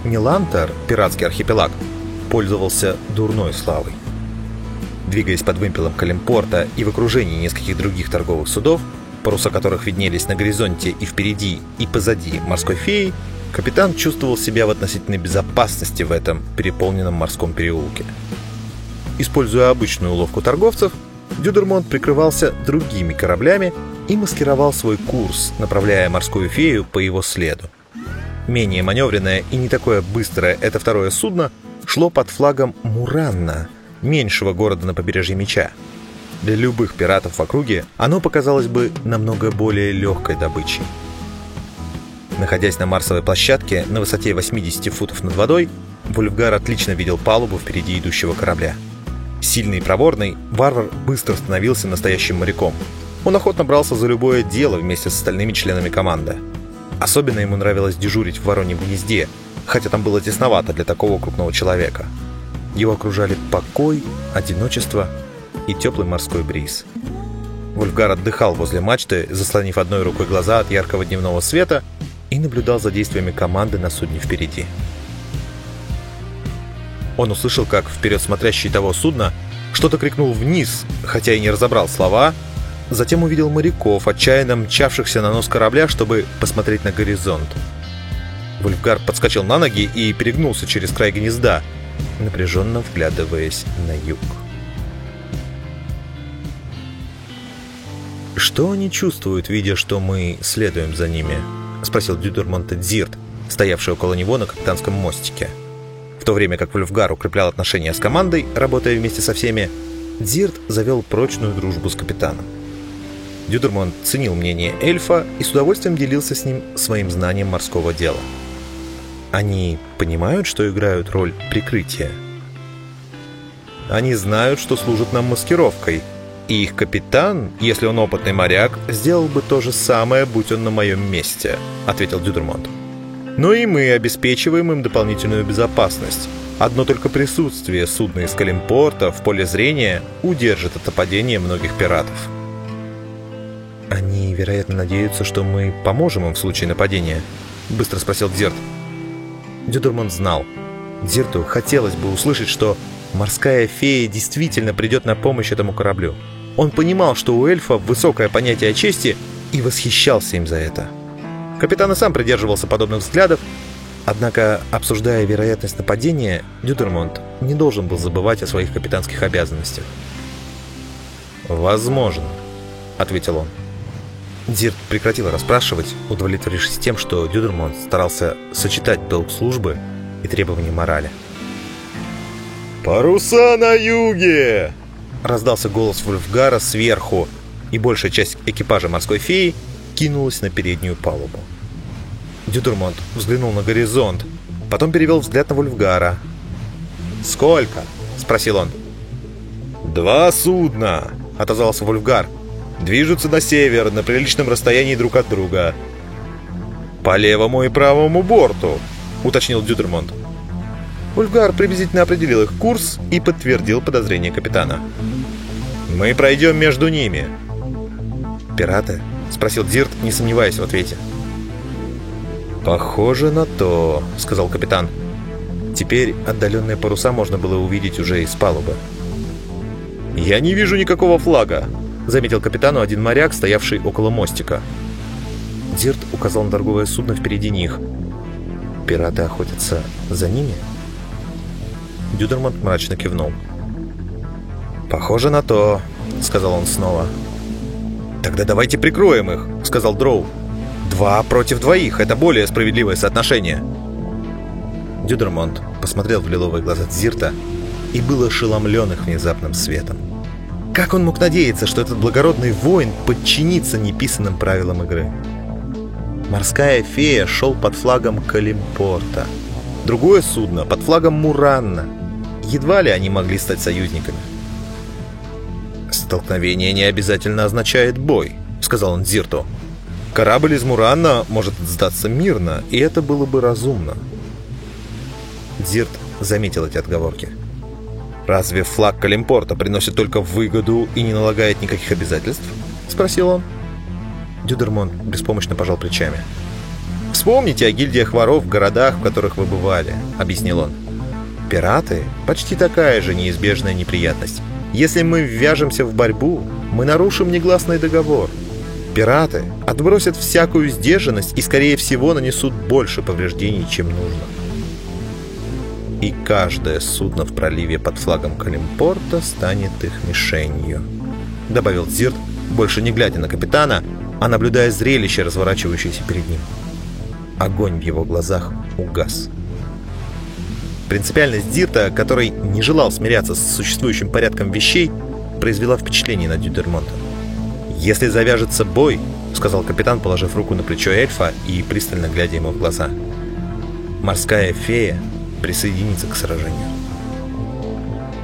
Speaker 1: Нилантер, пиратский архипелаг, пользовался дурной славой. Двигаясь под вымпелом Калимпорта и в окружении нескольких других торговых судов, паруса которых виднелись на горизонте и впереди, и позади морской феи, капитан чувствовал себя в относительной безопасности в этом переполненном морском переулке. Используя обычную уловку торговцев, Дюдермонт прикрывался другими кораблями и маскировал свой курс, направляя морскую фею по его следу. Менее маневренное и не такое быстрое это второе судно шло под флагом Муранна, меньшего города на побережье Меча, для любых пиратов в округе оно показалось бы намного более легкой добычей. Находясь на марсовой площадке на высоте 80 футов над водой, Вульфгар отлично видел палубу впереди идущего корабля. Сильный и проворный, варвар быстро становился настоящим моряком. Он охотно брался за любое дело вместе с остальными членами команды. Особенно ему нравилось дежурить в вороньем гнезде, хотя там было тесновато для такого крупного человека. Его окружали покой, одиночество и теплый морской бриз. Вульфгар отдыхал возле мачты, заслонив одной рукой глаза от яркого дневного света и наблюдал за действиями команды на судне впереди. Он услышал, как вперед смотрящий того судна что-то крикнул вниз, хотя и не разобрал слова, затем увидел моряков, отчаянно мчавшихся на нос корабля, чтобы посмотреть на горизонт. Вульфгар подскочил на ноги и перегнулся через край гнезда, напряженно вглядываясь на юг. «Что они чувствуют, видя, что мы следуем за ними?» — спросил Дюдермонте Дзирт, стоявший около него на капитанском мостике. В то время как Вольфгар укреплял отношения с командой, работая вместе со всеми, Дзирт завел прочную дружбу с капитаном. Дюдермонт ценил мнение эльфа и с удовольствием делился с ним своим знанием морского дела. Они понимают, что играют роль прикрытия. Они знают, что служат нам маскировкой, и их капитан, если он опытный моряк, сделал бы то же самое, будь он на моем месте», — ответил Дюдермонт. «Но и мы обеспечиваем им дополнительную безопасность. Одно только присутствие судна из Калимпорта в поле зрения удержит от нападения многих пиратов». «Они, вероятно, надеются, что мы поможем им в случае нападения?» — быстро спросил Дзерт. Дюдермонт знал. Дзерту хотелось бы услышать, что морская фея действительно придет на помощь этому кораблю. Он понимал, что у эльфа высокое понятие о чести и восхищался им за это. Капитан и сам придерживался подобных взглядов, однако, обсуждая вероятность нападения, Дюдермонт не должен был забывать о своих капитанских обязанностях. «Возможно», — ответил он. Дирт прекратил расспрашивать, удовлетворившись тем, что Дюдермонт старался сочетать долг службы и требования морали.
Speaker 2: «Паруса на юге!»
Speaker 1: Раздался голос Вульфгара сверху, и большая часть экипажа морской феи кинулась на переднюю палубу. Дюдермонт взглянул на горизонт, потом перевел взгляд на Вульфгара. «Сколько?» — спросил он.
Speaker 2: «Два судна!» — отозвался Вульфгар. «Движутся на север, на приличном расстоянии друг от друга».
Speaker 1: «По левому и правому борту», — уточнил Дюдермонт. Ульгар приблизительно определил их курс и подтвердил подозрение капитана. «Мы пройдем между ними». «Пираты?» — спросил Дирт, не сомневаясь в ответе. «Похоже на то», — сказал капитан. Теперь отдаленные паруса можно было увидеть уже из палубы. «Я не вижу никакого флага», — заметил капитану один моряк, стоявший около мостика. Дирт указал на торговое судно впереди них. «Пираты охотятся за ними?» Дюдермонт мрачно кивнул. «Похоже на то», — сказал он снова. «Тогда давайте прикроем их», — сказал Дроу. «Два против двоих — это более справедливое соотношение». Дюдермонт посмотрел в лиловые глаза Дзирта и был ошеломлен их внезапным светом. Как он мог надеяться, что этот благородный воин подчинится неписанным правилам игры? Морская фея шел под флагом Калимпорта. Другое судно под флагом Муранна — едва ли они могли стать союзниками. «Столкновение не обязательно означает бой», — сказал он Зирту. «Корабль из Муранна может сдаться мирно, и это было бы разумно». Зирт заметил эти отговорки. «Разве флаг Калимпорта приносит только выгоду и не налагает никаких обязательств?» — спросил он. Дюдермон беспомощно пожал плечами. «Вспомните о гильдиях воров в городах, в которых вы бывали», — объяснил он. Пираты – почти такая же неизбежная неприятность. Если мы ввяжемся в борьбу, мы нарушим негласный договор. Пираты отбросят всякую сдержанность и, скорее всего, нанесут больше повреждений, чем нужно. И каждое судно в проливе под флагом Калимпорта станет их мишенью, добавил Зирт, больше не глядя на капитана, а наблюдая зрелище, разворачивающееся перед ним. Огонь в его глазах угас. Принципиальность Дирта, который не желал смиряться с существующим порядком вещей, произвела впечатление на Дюдермонта. «Если завяжется бой», — сказал капитан, положив руку на плечо эльфа и пристально глядя ему в глаза, «морская фея присоединится к сражению».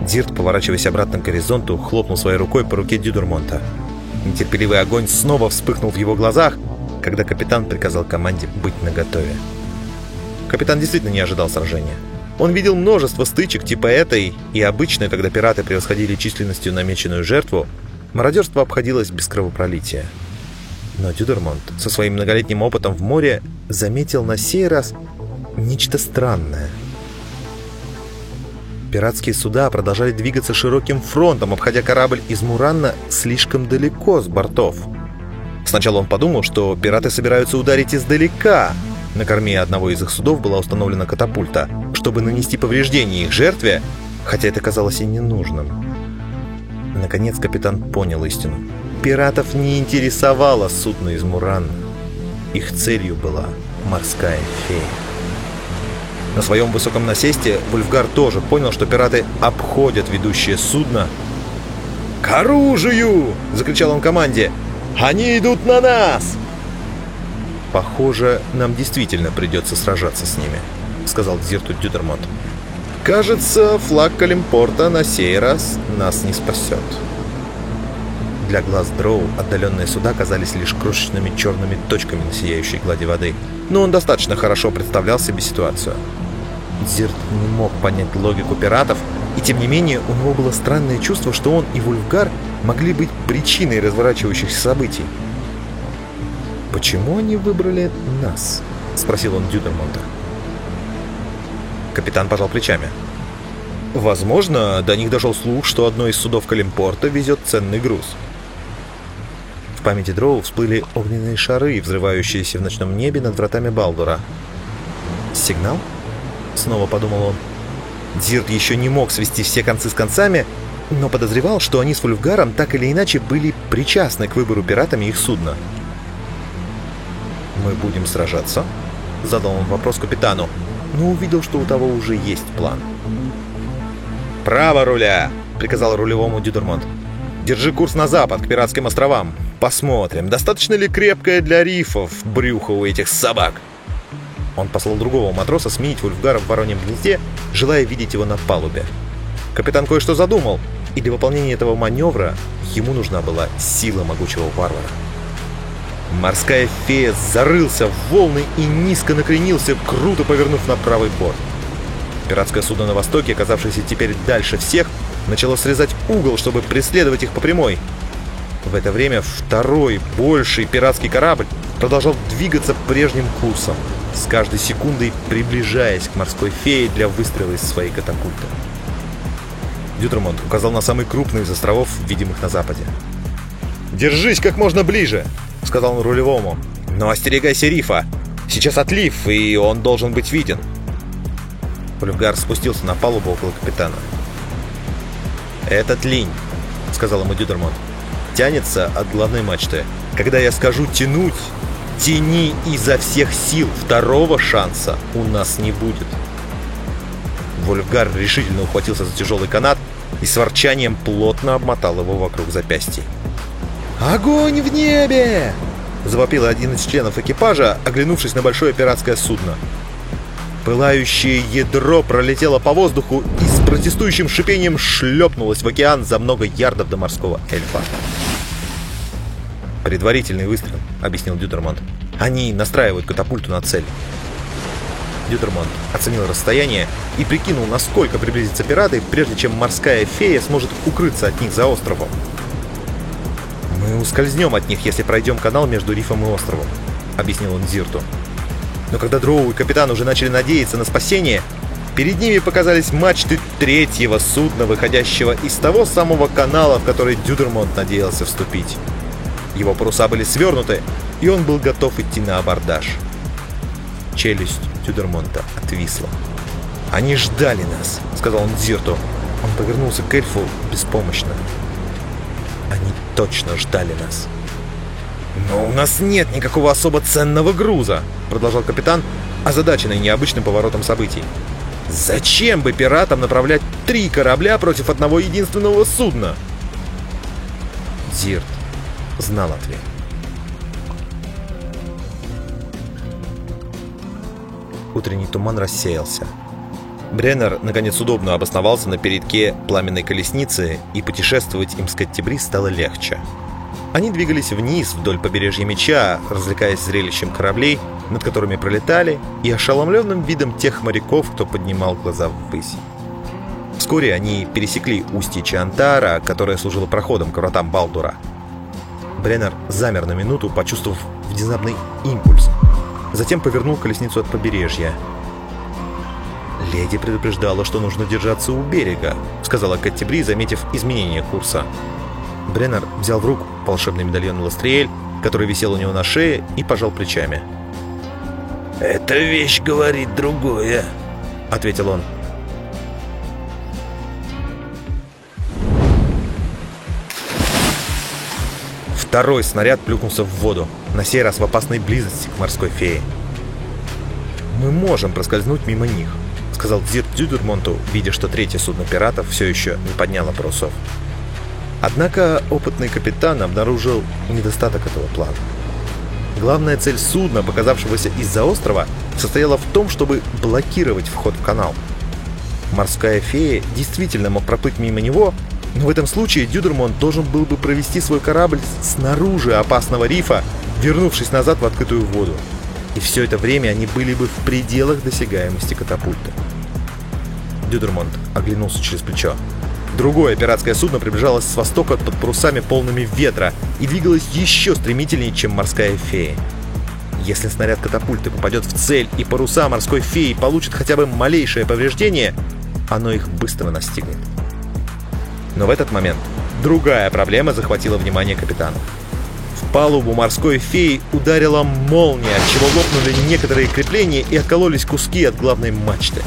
Speaker 1: Дирт, поворачиваясь обратно к горизонту, хлопнул своей рукой по руке Дюдермонта. Нетерпеливый огонь снова вспыхнул в его глазах, когда капитан приказал команде быть наготове. Капитан действительно не ожидал сражения. Он видел множество стычек типа этой, и обычно, когда пираты превосходили численностью намеченную жертву, мародерство обходилось без кровопролития. Но Дюдермонт со своим многолетним опытом в море заметил на сей раз нечто странное. Пиратские суда продолжали двигаться широким фронтом, обходя корабль из Муранна слишком далеко с бортов. Сначала он подумал, что пираты собираются ударить издалека, на корме одного из их судов была установлена катапульта, чтобы нанести повреждение их жертве, хотя это казалось и ненужным. Наконец капитан понял истину. Пиратов не интересовало судно из Мурана. Их целью была морская фея. На своем высоком насесте Вульфгар тоже понял, что пираты обходят ведущее судно. «К оружию!» — закричал он команде.
Speaker 2: Они идут на нас!»
Speaker 1: «Похоже, нам действительно придется сражаться с ними», — сказал Дзирту Дюдермонт. «Кажется, флаг Калимпорта на сей раз нас не спасет». Для глаз Дроу отдаленные суда казались лишь крошечными черными точками на сияющей глади воды, но он достаточно хорошо представлял себе ситуацию. Дзирт не мог понять логику пиратов, и тем не менее у него было странное чувство, что он и Вульфгар могли быть причиной разворачивающихся событий. «Почему они выбрали нас?» — спросил он Дюдермонта. Капитан пожал плечами. «Возможно, до них дошел слух, что одно из судов Калимпорта везет ценный груз». В памяти Дроу всплыли огненные шары, взрывающиеся в ночном небе над вратами Балдура. «Сигнал?» — снова подумал он. Дзирт еще не мог свести все концы с концами, но подозревал, что они с Вульфгаром так или иначе были причастны к выбору пиратами их судна. «Мы будем сражаться?» — задал он вопрос капитану, но увидел, что у того уже есть план.
Speaker 2: «Право руля!» — приказал
Speaker 1: рулевому Дюдермонт.
Speaker 2: «Держи курс на запад, к пиратским островам. Посмотрим, достаточно ли крепкое для рифов брюхо у этих собак».
Speaker 1: Он послал другого матроса сменить Вульфгара в вороньем гнезде, желая видеть его на палубе. Капитан кое-что задумал, и для выполнения этого маневра ему нужна была сила могучего варвара. Морская фея зарылся в волны и низко накренился, круто повернув на правый борт. Пиратское судно на востоке, оказавшееся теперь дальше всех, начало срезать угол, чтобы преследовать их по прямой. В это время второй, больший пиратский корабль продолжал двигаться прежним курсом, с каждой секундой приближаясь к морской фее для выстрела из своей катапульты. Дютермонт указал на самый крупный из островов, видимых на западе.
Speaker 2: «Держись как можно ближе!» — сказал он рулевому. «Но остерегайся рифа! Сейчас отлив, и он должен быть виден!»
Speaker 1: Пульфгар спустился на палубу около капитана. «Этот линь», — сказал ему Дюдермонт, — «тянется от главной мачты. Когда я скажу «тянуть», тяни изо всех сил. Второго шанса у нас не будет». Вольфгар решительно ухватился за тяжелый канат и с ворчанием плотно обмотал его вокруг запястья.
Speaker 2: «Огонь в небе!»
Speaker 1: — завопил один из членов экипажа, оглянувшись на большое пиратское судно. Пылающее ядро пролетело по воздуху и с протестующим шипением шлепнулось в океан за много ярдов до морского эльфа. «Предварительный выстрел», — объяснил Дютермонт. «Они настраивают катапульту на цель». Дютермонт оценил расстояние и прикинул, насколько приблизятся пираты, прежде чем морская фея сможет укрыться от них за островом. «Мы ускользнем от них, если пройдем канал между рифом и островом», — объяснил он Зирту. Но когда Дроу и капитан уже начали надеяться на спасение, перед ними показались мачты третьего судна, выходящего из того самого канала, в который Дюдермонт надеялся вступить. Его паруса были свернуты, и он был готов идти на абордаж. Челюсть Тюдермонта отвисла. «Они ждали нас», — сказал он Дзирту. Он повернулся к эльфу беспомощно. Точно ждали нас. «Но у нас нет никакого особо ценного груза», — продолжал капитан, озадаченный необычным поворотом событий. «Зачем бы пиратам направлять три корабля против одного единственного судна?» Зирт знал ответ. Утренний туман рассеялся. Бреннер, наконец, удобно обосновался на передке пламенной колесницы, и путешествовать им с Каттебри стало легче. Они двигались вниз вдоль побережья меча, развлекаясь зрелищем кораблей, над которыми пролетали, и ошеломленным видом тех моряков, кто поднимал глаза ввысь. Вскоре они пересекли устье Чантара, которое служило проходом к вратам Балдура. Бреннер замер на минуту, почувствовав внезапный импульс. Затем повернул колесницу от побережья – «Леди предупреждала, что нужно держаться у берега», — сказала Каттебри, заметив изменение курса. Бреннер взял в руку волшебный медальон Ластриэль, который висел у него на шее, и пожал плечами.
Speaker 2: «Эта вещь говорит другое», — ответил он.
Speaker 1: Второй снаряд плюхнулся в воду, на сей раз в опасной близости к морской фее. «Мы можем проскользнуть мимо них», сказал Дзир Дюдермонту, видя, что третье судно пиратов все еще не подняло парусов. Однако опытный капитан обнаружил недостаток этого плана. Главная цель судна, показавшегося из-за острова, состояла в том, чтобы блокировать вход в канал. Морская фея действительно мог проплыть мимо него, но в этом случае Дюдермонт должен был бы провести свой корабль снаружи опасного рифа, вернувшись назад в открытую воду. И все это время они были бы в пределах досягаемости катапульта. Дюдермонт оглянулся через плечо. Другое пиратское судно приближалось с востока под парусами полными ветра и двигалось еще стремительнее, чем морская фея. Если снаряд катапульты попадет в цель и паруса морской феи получат хотя бы малейшее повреждение, оно их быстро настигнет. Но в этот момент другая проблема захватила внимание капитана. В палубу морской феи ударила молния, от чего лопнули некоторые крепления и откололись куски от главной мачты.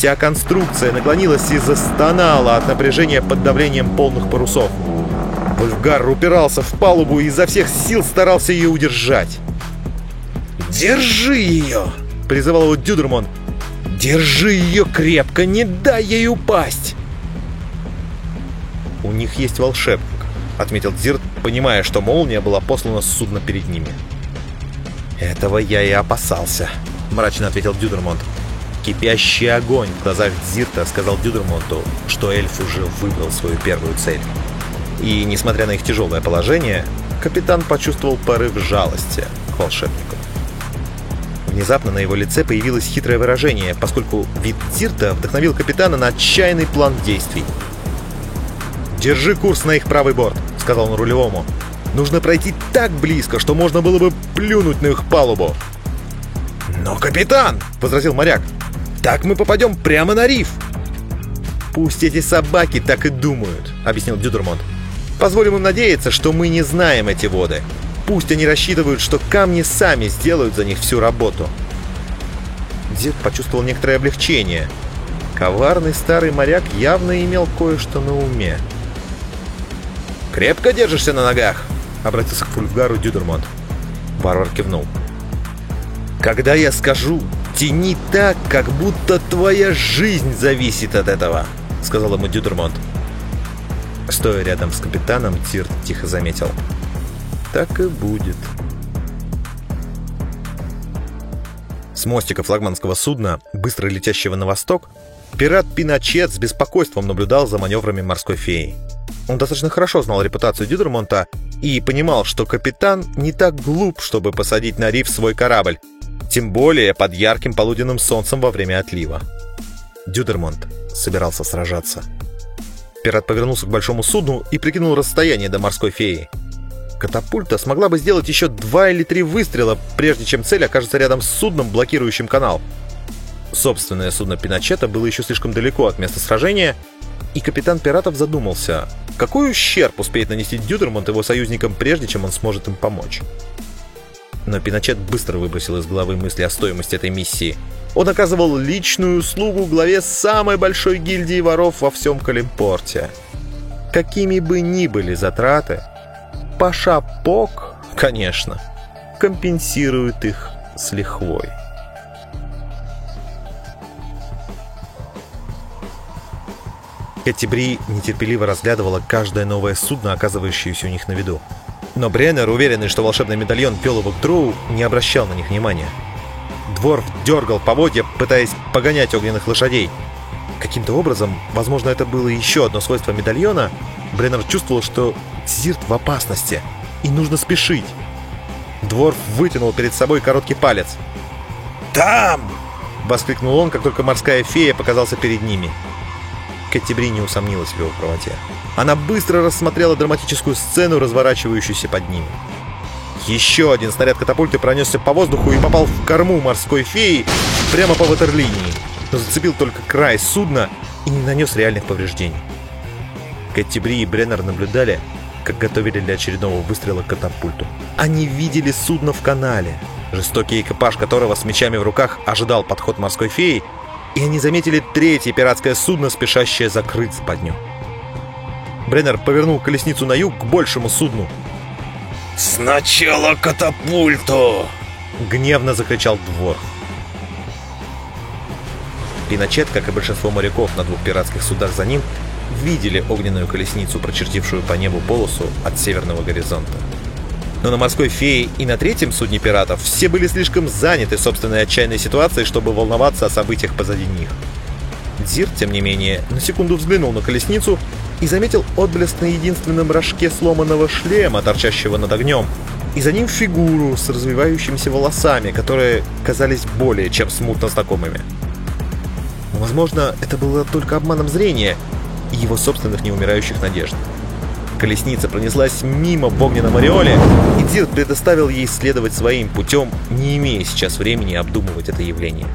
Speaker 1: Вся конструкция наклонилась и застонала от напряжения под давлением полных парусов. Вольфгар упирался в палубу и изо всех сил старался ее удержать. «Держи ее!» — призывал его Дюдермон. «Держи ее крепко, не дай ей упасть!» «У них есть волшебник», — отметил Дзирт, понимая, что молния была послана с судна перед ними. «Этого я и опасался», — мрачно ответил Дюдермонт. Кипящий огонь в глазах Дзирта сказал Дюдермонту, что эльф уже выбрал свою первую цель. И, несмотря на их тяжелое положение, капитан почувствовал порыв жалости к волшебнику. Внезапно на его лице появилось хитрое выражение, поскольку вид Дзирта вдохновил капитана на отчаянный план действий. «Держи курс на их правый борт», — сказал он рулевому. «Нужно пройти так близко, что можно было бы плюнуть на их палубу». «Но, капитан!» — возразил моряк. Так мы попадем прямо на риф!» «Пусть эти собаки так и думают», — объяснил Дюдермонт. «Позволим им надеяться, что мы не знаем эти воды. Пусть они рассчитывают, что камни сами сделают за них всю работу». Дед почувствовал некоторое облегчение. Коварный старый моряк явно имел кое-что на уме. «Крепко держишься на ногах?» — обратился к Фульфгару Дюдермонт. Варвар кивнул. «Когда я скажу, «Тяни так, как будто твоя жизнь зависит от этого», — сказал ему Дюдермонт. Стоя рядом с капитаном, Тирт тихо заметил. «Так и будет». С мостика флагманского судна, быстро летящего на восток, пират Пиночет с беспокойством наблюдал за маневрами морской феи. Он достаточно хорошо знал репутацию Дюдермонта и понимал, что капитан не так глуп, чтобы посадить на риф свой корабль, тем более под ярким полуденным солнцем во время отлива. Дюдермонт собирался сражаться. Пират повернулся к большому судну и прикинул расстояние до морской феи. Катапульта смогла бы сделать еще два или три выстрела, прежде чем цель окажется рядом с судном, блокирующим канал. Собственное судно Пиночета было еще слишком далеко от места сражения, и капитан пиратов задумался, какой ущерб успеет нанести Дюдермонт его союзникам, прежде чем он сможет им помочь но Пиночет быстро выбросил из головы мысли о стоимости этой миссии. Он оказывал личную услугу главе самой большой гильдии воров во всем Калимпорте. Какими бы ни были затраты, Паша Пок, конечно, компенсирует их с лихвой. Кэти Бри нетерпеливо разглядывала каждое новое судно, оказывающееся у них на виду. Но Бреннер, уверенный, что волшебный медальон пел его к Дроу, не обращал на них внимания. Дворф дергал поводья, пытаясь погонять огненных лошадей. Каким-то образом, возможно, это было еще одно свойство медальона, Бреннер чувствовал, что Зирт в опасности, и нужно спешить. Дворф вытянул перед собой короткий палец.
Speaker 2: «Там!»
Speaker 1: — воскликнул он, как только морская фея показался перед ними. Кэти Бри не усомнилась в его правоте. Она быстро рассмотрела драматическую сцену, разворачивающуюся под ним. Еще один снаряд катапульты пронесся по воздуху и попал в корму морской феи прямо по ватерлинии, но зацепил только край судна и не нанес реальных повреждений. Кэти Бри и Бреннер наблюдали, как готовили для очередного выстрела катапульту. Они видели судно в канале, жестокий экипаж которого с мечами в руках ожидал подход морской феи, и они заметили третье пиратское судно, спешащее закрыть западню. Бреннер повернул колесницу на юг к большему судну.
Speaker 2: «Сначала катапульту!»
Speaker 1: — гневно закричал двор. Пиночет, как и большинство моряков на двух пиратских судах за ним, видели огненную колесницу, прочертившую по небу полосу от северного горизонта. Но на морской фее и на третьем судне пиратов все были слишком заняты собственной отчаянной ситуацией, чтобы волноваться о событиях позади них. Зир, тем не менее, на секунду взглянул на колесницу и заметил отблеск на единственном рожке сломанного шлема, торчащего над огнем, и за ним фигуру с развивающимися волосами, которые казались более чем смутно знакомыми. Возможно, это было только обманом зрения и его собственных неумирающих надежд. Колесница пронеслась мимо в огненном ореоле, и Дирт предоставил ей следовать своим путем, не имея сейчас времени обдумывать это явление.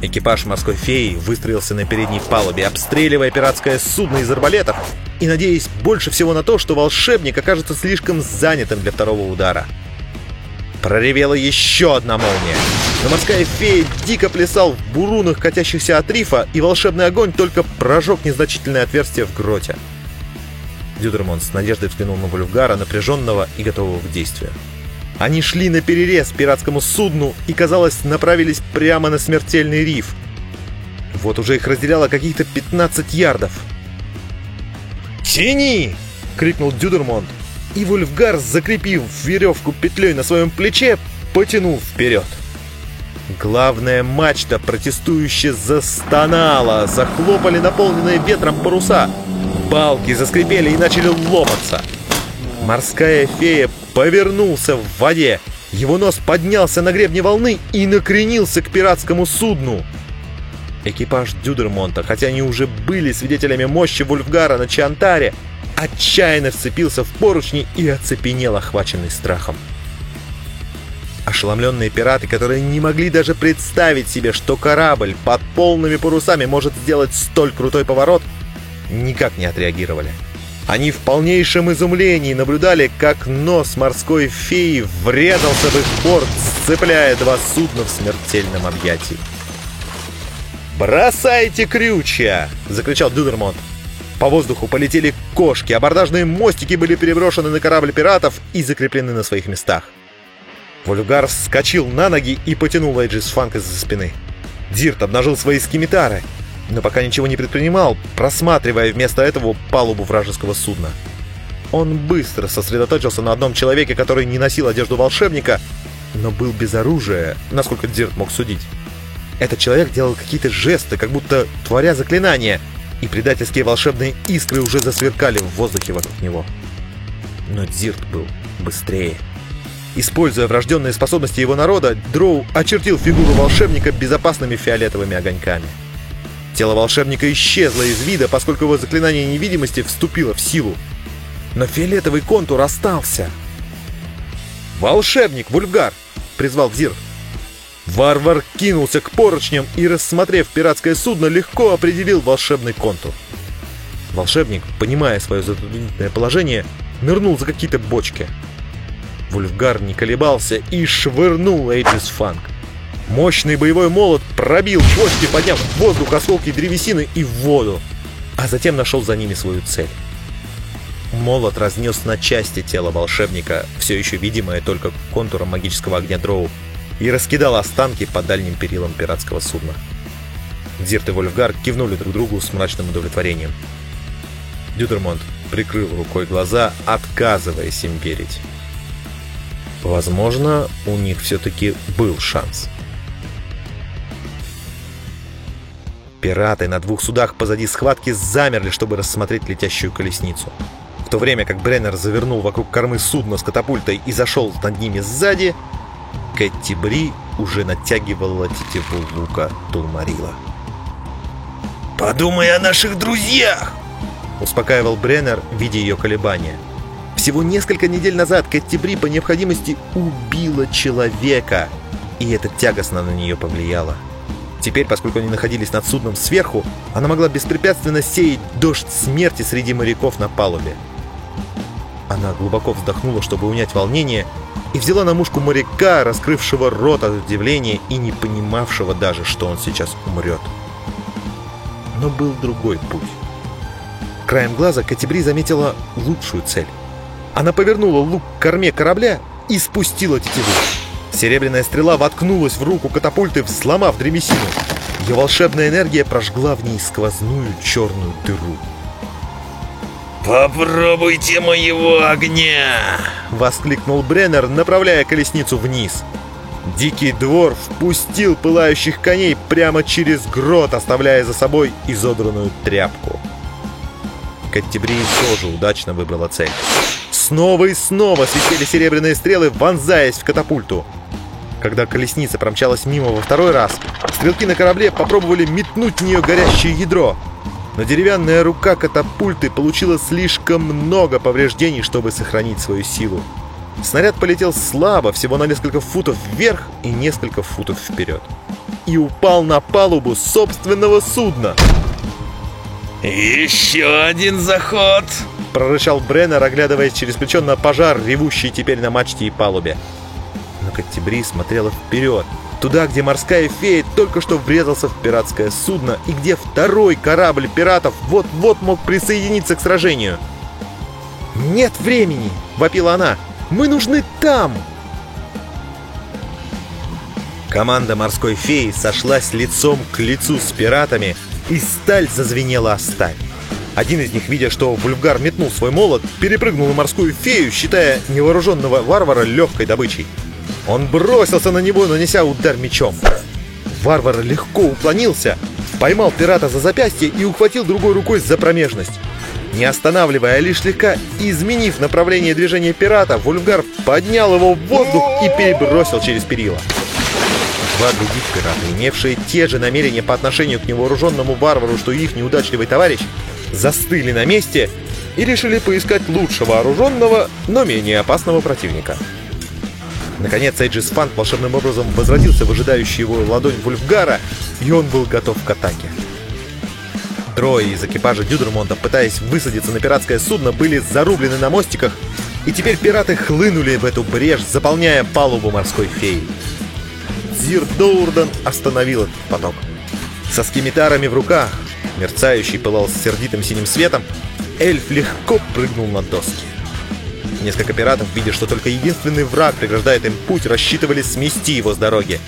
Speaker 1: Экипаж морской феи выстроился на передней палубе, обстреливая пиратское судно из арбалетов и надеясь больше всего на то, что волшебник окажется слишком занятым для второго удара. Проревела еще одна молния. Но морская фея дико плясал в бурунах, катящихся от рифа, и волшебный огонь только прожег незначительное отверстие в гроте. Дюдермон с надеждой взглянул на Вольфгара, напряженного и готового к действию. Они шли на перерез пиратскому судну и, казалось, направились прямо на смертельный риф. Вот уже их разделяло каких-то 15 ярдов. «Тяни!» — крикнул Дюдермонт, и Вульфгар, закрепив веревку петлей на своем плече, потянул вперед. Главная мачта протестующе застонала, захлопали наполненные ветром паруса. Балки заскрипели и начали ломаться. Морская фея повернулся в воде. Его нос поднялся на гребне волны и накренился к пиратскому судну. Экипаж Дюдермонта, хотя они уже были свидетелями мощи Вульфгара на Чантаре, отчаянно вцепился в поручни и оцепенел, охваченный страхом. Ошеломленные пираты, которые не могли даже представить себе, что корабль под полными парусами может сделать столь крутой поворот, никак не отреагировали. Они в полнейшем изумлении наблюдали, как нос морской феи врезался в их борт, сцепляя два судна в смертельном объятии. «Бросайте крючья!» — закричал Дюдермонт. По воздуху полетели кошки, абордажные мостики были переброшены на корабль пиратов и закреплены на своих местах. Вольфгар вскочил на ноги и потянул Эйджис Фанк из-за спины. Дирт обнажил свои скимитары — но пока ничего не предпринимал, просматривая вместо этого палубу вражеского судна. Он быстро сосредоточился на одном человеке, который не носил одежду волшебника, но был без оружия, насколько Дирт мог судить. Этот человек делал какие-то жесты, как будто творя заклинания, и предательские волшебные искры уже засверкали в воздухе вокруг него. Но Дирт был быстрее. Используя врожденные способности его народа, Дроу очертил фигуру волшебника безопасными фиолетовыми огоньками. Тело волшебника исчезло из вида, поскольку его заклинание невидимости вступило в силу. Но фиолетовый контур остался. «Волшебник, Вульфгар!» — призвал Зир. Варвар кинулся к поручням и, рассмотрев пиратское судно, легко определил волшебный контур. Волшебник, понимая свое затруднительное положение, нырнул за какие-то бочки. Вульфгар не колебался и швырнул Эйджис Фанк. Мощный боевой молот пробил почки, подняв воздух осколки древесины и в воду, а затем нашел за ними свою цель. Молот разнес на части тело волшебника, все еще видимое только контуром магического огня дроу, и раскидал останки по дальним перилам пиратского судна. Дирт и Вольфгар кивнули друг другу с мрачным удовлетворением. Дюдермонт прикрыл рукой глаза, отказываясь им верить. Возможно, у них все-таки был шанс. Пираты на двух судах позади схватки замерли, чтобы рассмотреть летящую колесницу. В то время как Бреннер завернул вокруг кормы судна с катапультой и зашел над ними сзади, Кэти Бри уже натягивала тетиву лука Тулмарила.
Speaker 2: «Подумай о наших друзьях!»
Speaker 1: успокаивал Бреннер, видя ее колебания. Всего несколько недель назад Кэти Бри по необходимости убила человека, и это тягостно на нее повлияло. Теперь, поскольку они находились над судном сверху, она могла беспрепятственно сеять дождь смерти среди моряков на палубе. Она глубоко вздохнула, чтобы унять волнение, и взяла на мушку моряка, раскрывшего рот от удивления и не понимавшего даже, что он сейчас умрет. Но был другой путь. Краем глаза Катебри заметила лучшую цель. Она повернула лук к корме корабля и спустила тетиву. Серебряная стрела воткнулась в руку катапульты, взломав древесину. Ее волшебная энергия прожгла в ней сквозную черную дыру.
Speaker 2: «Попробуйте моего огня!»
Speaker 1: — воскликнул Бреннер, направляя колесницу вниз. Дикий двор впустил пылающих коней прямо через грот, оставляя за собой изодранную тряпку. Каттебри тоже удачно выбрала цель. Снова и снова светили серебряные стрелы, вонзаясь в катапульту. Когда колесница промчалась мимо во второй раз, стрелки на корабле попробовали метнуть в нее горящее ядро. Но деревянная рука катапульты получила слишком много повреждений, чтобы сохранить свою силу. Снаряд полетел слабо, всего на несколько футов вверх и несколько футов вперед. И упал на палубу собственного судна.
Speaker 2: «Еще один заход!»
Speaker 1: — прорычал Бреннер, оглядываясь через плечо на пожар, ревущий теперь на мачте и палубе. Но Каттебри смотрела вперед, туда, где морская фея только что врезался в пиратское судно и где второй корабль пиратов вот-вот мог присоединиться к сражению. «Нет времени!» — вопила она. «Мы нужны там!» Команда морской феи сошлась лицом к лицу с пиратами, и сталь зазвенела о сталь. Один из них, видя, что Вульфгар метнул свой молот, перепрыгнул на морскую фею, считая невооруженного варвара легкой добычей. Он бросился на него, нанеся удар мечом. Варвар легко уклонился, поймал пирата за запястье и ухватил другой рукой за промежность. Не останавливая, а лишь слегка изменив направление движения пирата, Вульфгар поднял его в воздух и перебросил через перила. Два других пирата, имевшие те же намерения по отношению к невооруженному варвару, что и их неудачливый товарищ, застыли на месте и решили поискать лучше вооруженного, но менее опасного противника. Наконец Эйджис Фанк волшебным образом возродился в ожидающий его ладонь Вульфгара, и он был готов к атаке. Трое из экипажа Дюдермонта, пытаясь высадиться на пиратское судно, были зарублены на мостиках, и теперь пираты хлынули в эту брешь, заполняя палубу морской феи. Зир Доурдан остановил этот поток. Со скимитарами в руках, мерцающий пылал сердитым синим светом, эльф легко прыгнул на доски. Несколько пиратов, видя, что только единственный враг преграждает им путь, рассчитывали смести его с дороги.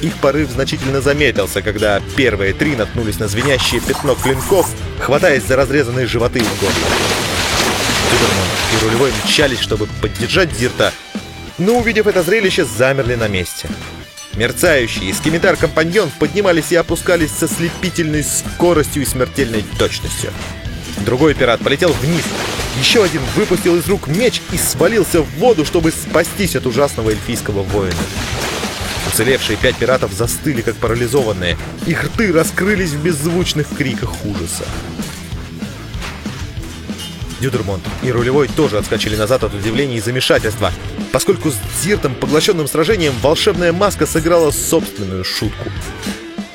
Speaker 1: Их порыв значительно замедлился, когда первые три наткнулись на звенящее пятно клинков, хватаясь за разрезанные животы и горло. Дюберман и рулевой мчались, чтобы поддержать Зирта, но, увидев это зрелище, замерли на месте. Мерцающие скимитар-компаньон поднимались и опускались со слепительной скоростью и смертельной точностью. Другой пират полетел вниз. Еще один выпустил из рук меч и свалился в воду, чтобы спастись от ужасного эльфийского воина. Уцелевшие пять пиратов застыли, как парализованные. Их рты раскрылись в беззвучных криках ужаса. Дюдермонт и рулевой тоже отскочили назад от удивления и замешательства, поскольку с Дзиртом, поглощенным сражением, волшебная маска сыграла собственную шутку.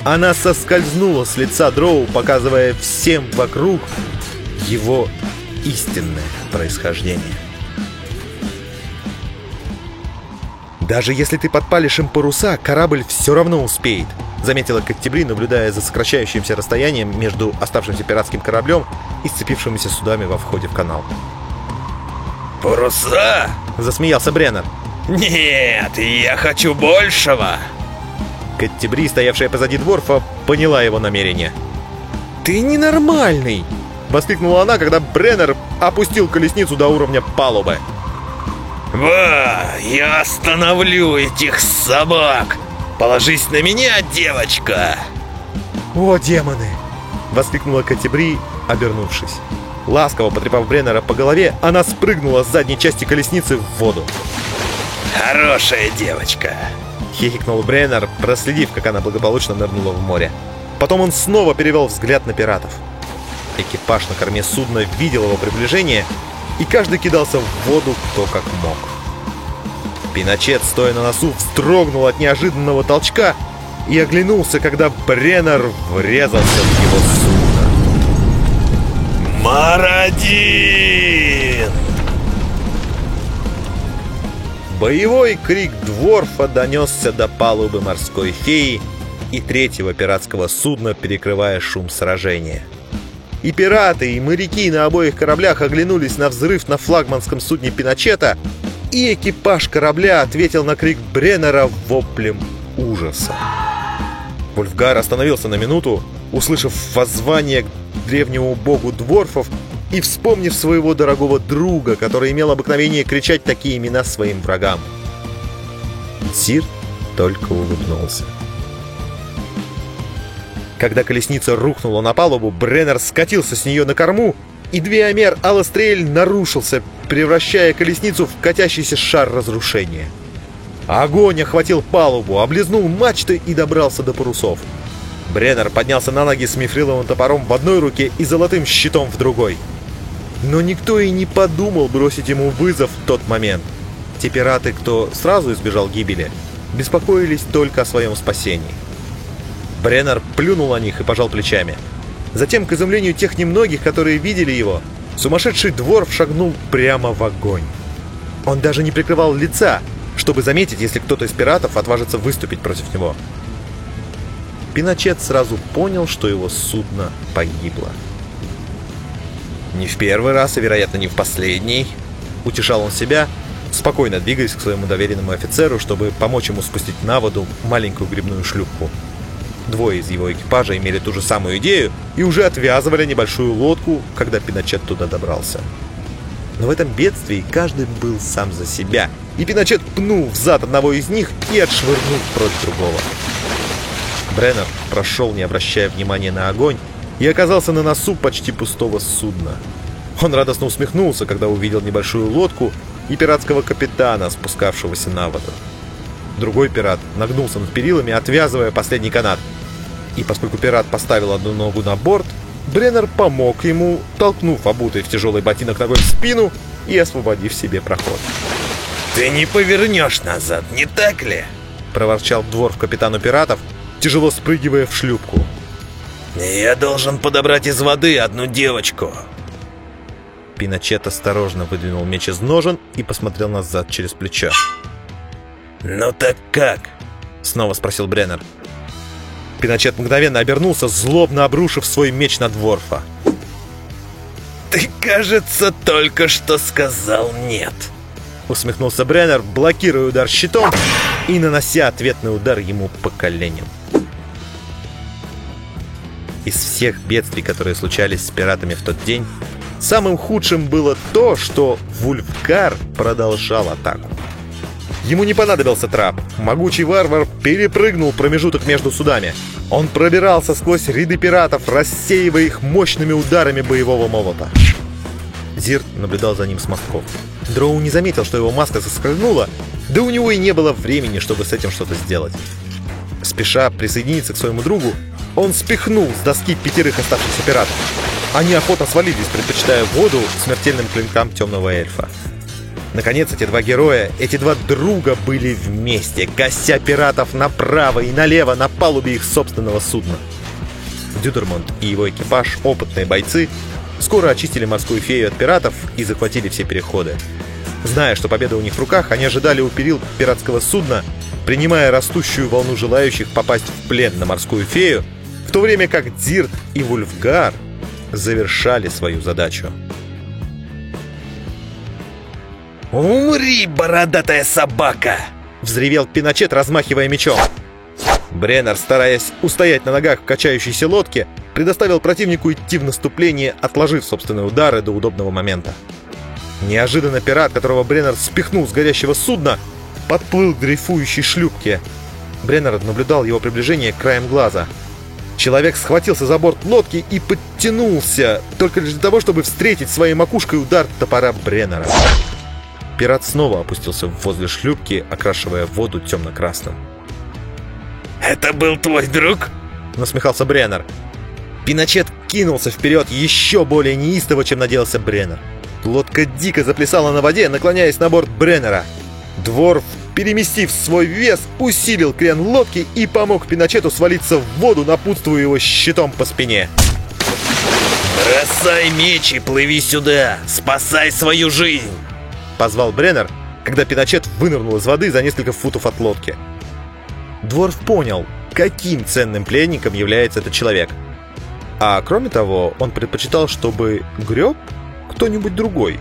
Speaker 1: Она соскользнула с лица Дроу, показывая всем вокруг его истинное происхождение. «Даже если ты подпалишь им паруса, корабль все равно успеет», заметила Коттебри, наблюдая за сокращающимся расстоянием между оставшимся пиратским кораблем и сцепившимися судами во входе в канал.
Speaker 2: «Паруса?»
Speaker 1: — засмеялся Бреннер.
Speaker 2: «Нет, я хочу большего!»
Speaker 1: Коттебри, стоявшая позади Дворфа, поняла его намерение. «Ты ненормальный!» — воскликнула она, когда Бреннер опустил колесницу до уровня палубы.
Speaker 2: «Ва, я остановлю этих собак! Положись на меня, девочка!»
Speaker 1: «О, демоны!» — воскликнула Катебри, обернувшись. Ласково потрепав Бреннера по голове, она спрыгнула с задней части колесницы в воду.
Speaker 2: «Хорошая девочка!»
Speaker 1: — хихикнул Бреннер, проследив, как она благополучно нырнула в море. Потом он снова перевел взгляд на пиратов. Экипаж на корме судна видел его приближение и каждый кидался в воду кто как мог. Пиночет, стоя на носу, вздрогнул от неожиданного толчка и оглянулся, когда Бреннер врезался в его судно.
Speaker 2: «Марадин!»
Speaker 1: Боевой крик Дворфа донесся до палубы морской феи и третьего пиратского судна, перекрывая шум сражения. И пираты, и моряки на обоих кораблях оглянулись на взрыв на флагманском судне Пиночета, и экипаж корабля ответил на крик Бреннера воплем ужаса. Вульфгар остановился на минуту, услышав воззвание к древнему богу дворфов и вспомнив своего дорогого друга, который имел обыкновение кричать такие имена своим врагам. Зир только улыбнулся. Когда колесница рухнула на палубу, Бреннер скатился с нее на корму, и Двиомер Аластрель нарушился, превращая колесницу в катящийся шар разрушения. Огонь охватил палубу, облизнул мачты и добрался до парусов. Бреннер поднялся на ноги с мифриловым топором в одной руке и золотым щитом в другой. Но никто и не подумал бросить ему вызов в тот момент. Те пираты, кто сразу избежал гибели, беспокоились только о своем спасении. Бреннер плюнул на них и пожал плечами. Затем, к изумлению тех немногих, которые видели его, сумасшедший дворф шагнул прямо в огонь. Он даже не прикрывал лица, чтобы заметить, если кто-то из пиратов отважится выступить против него. Пиночет сразу понял, что его судно погибло. Не в первый раз, и, вероятно, не в последний, утешал он себя, спокойно двигаясь к своему доверенному офицеру, чтобы помочь ему спустить на воду маленькую грибную шлюпку. Двое из его экипажа имели ту же самую идею и уже отвязывали небольшую лодку, когда Пиночет туда добрался. Но в этом бедствии каждый был сам за себя, и Пиночет пнул в зад одного из них и отшвырнул прочь другого. Бреннер прошел, не обращая внимания на огонь, и оказался на носу почти пустого судна. Он радостно усмехнулся, когда увидел небольшую лодку и пиратского капитана, спускавшегося на воду. Другой пират нагнулся над перилами, отвязывая последний канат. И поскольку пират поставил одну ногу на борт, Бреннер помог ему, толкнув обутый в тяжелый ботинок ногой в спину и освободив себе проход.
Speaker 2: «Ты не повернешь назад, не так ли?»
Speaker 1: — проворчал дворф капитану пиратов, тяжело спрыгивая в шлюпку.
Speaker 2: «Я должен подобрать из воды одну девочку».
Speaker 1: Пиночет осторожно выдвинул меч из ножен и посмотрел назад через плечо.
Speaker 2: «Ну так как?»
Speaker 1: — снова спросил Бреннер. Пиночет мгновенно обернулся, злобно обрушив свой меч на Дворфа.
Speaker 2: «Ты, кажется, только что сказал нет!»
Speaker 1: Усмехнулся Бреннер, блокируя удар щитом и нанося ответный удар ему по коленям. Из всех бедствий, которые случались с пиратами в тот день, самым худшим было то, что Вульфгар продолжал атаку. Ему не понадобился трап. Могучий варвар перепрыгнул промежуток между судами. Он пробирался сквозь ряды пиратов, рассеивая их мощными ударами боевого молота. Зирт наблюдал за ним с мостков. Дроу не заметил, что его маска соскользнула, да у него и не было времени, чтобы с этим что-то сделать. Спеша присоединиться к своему другу, он спихнул с доски пятерых оставшихся пиратов. Они охотно свалились, предпочитая воду смертельным клинкам темного эльфа. Наконец, эти два героя, эти два друга были вместе, кося пиратов направо и налево на палубе их собственного судна. Дюдермонт и его экипаж, опытные бойцы, скоро очистили морскую фею от пиратов и захватили все переходы. Зная, что победа у них в руках, они ожидали у перил пиратского судна, принимая растущую волну желающих попасть в плен на морскую фею, в то время как Дзирт и Вульфгар завершали свою задачу.
Speaker 2: «Умри, бородатая собака!»
Speaker 1: — взревел Пиночет, размахивая мечом. Бреннер, стараясь устоять на ногах в качающейся лодке, предоставил противнику идти в наступление, отложив собственные удары до удобного момента. Неожиданно пират, которого Бреннер спихнул с горящего судна, подплыл к дрейфующей шлюпке. Бреннер наблюдал его приближение краем глаза. Человек схватился за борт лодки и подтянулся, только лишь для того, чтобы встретить своей макушкой удар топора Бреннера. Пират снова опустился возле шлюпки, окрашивая воду темно-красным.
Speaker 2: «Это был твой друг?»
Speaker 1: — насмехался Бреннер. Пиночет кинулся вперед еще более неистово, чем надеялся Бреннер. Лодка дико заплясала на воде, наклоняясь на борт Бреннера. Дворф, переместив свой вес, усилил крен лодки и помог Пиночету свалиться в воду, напутствуя его щитом по спине.
Speaker 2: «Бросай меч и плыви сюда! Спасай свою жизнь!»
Speaker 1: Позвал Бреннер, когда Пиночет вынырнул из воды за несколько футов от лодки. Дворф понял, каким ценным пленником является этот человек. А кроме того, он предпочитал, чтобы греб кто-нибудь другой.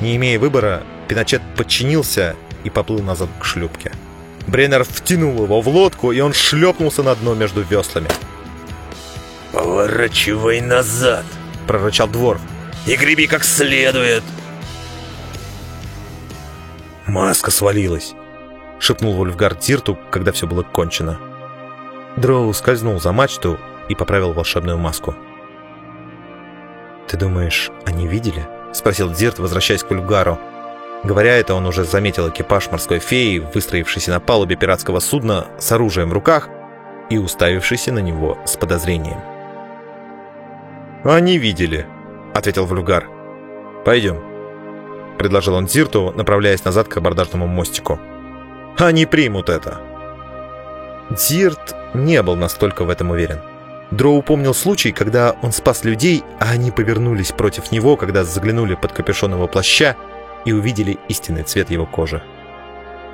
Speaker 1: Не имея выбора, Пиночет подчинился и поплыл назад к шлюпке. Бреннер втянул его в лодку, и он шлепнулся на дно между веслами.
Speaker 2: «Поворачивай назад!» — прорычал Дворф. «И греби как следует!»
Speaker 1: «Маска свалилась!» — шепнул Вольфгард Дирту, когда все было кончено. Дроу скользнул за мачту и поправил волшебную маску. «Ты думаешь, они видели?» — спросил Дирт, возвращаясь к Ульгару. Говоря это, он уже заметил экипаж морской феи, выстроившийся на палубе пиратского судна с оружием в руках и уставившийся на него с подозрением. «Они видели», — ответил Вульгар. «Пойдем», — предложил он Зирту, направляясь назад к абордажному мостику. «Они примут это». Зирт не был настолько в этом уверен. Дроу помнил случай, когда он спас людей, а они повернулись против него, когда заглянули под капюшон его плаща и увидели истинный цвет его кожи.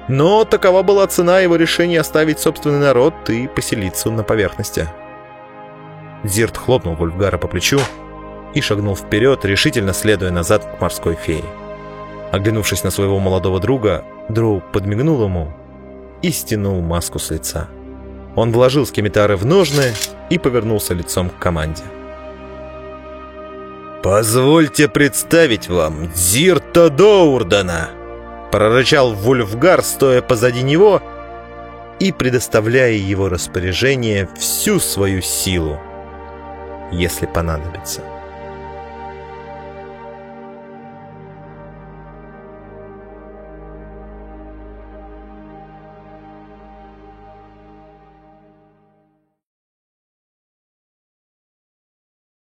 Speaker 1: Но такова была цена его решения оставить собственный народ и поселиться на поверхности. Зирт хлопнул Вульфгара по плечу и шагнул вперед, решительно следуя назад к морской фее. Оглянувшись на своего молодого друга, Дроу подмигнул ему и стянул маску с лица. Он вложил скеметары в ножны и повернулся лицом к команде.
Speaker 2: «Позвольте представить вам Зирта Доурдена!» прорычал Вульфгар, стоя позади него и предоставляя его распоряжение всю свою силу, если понадобится.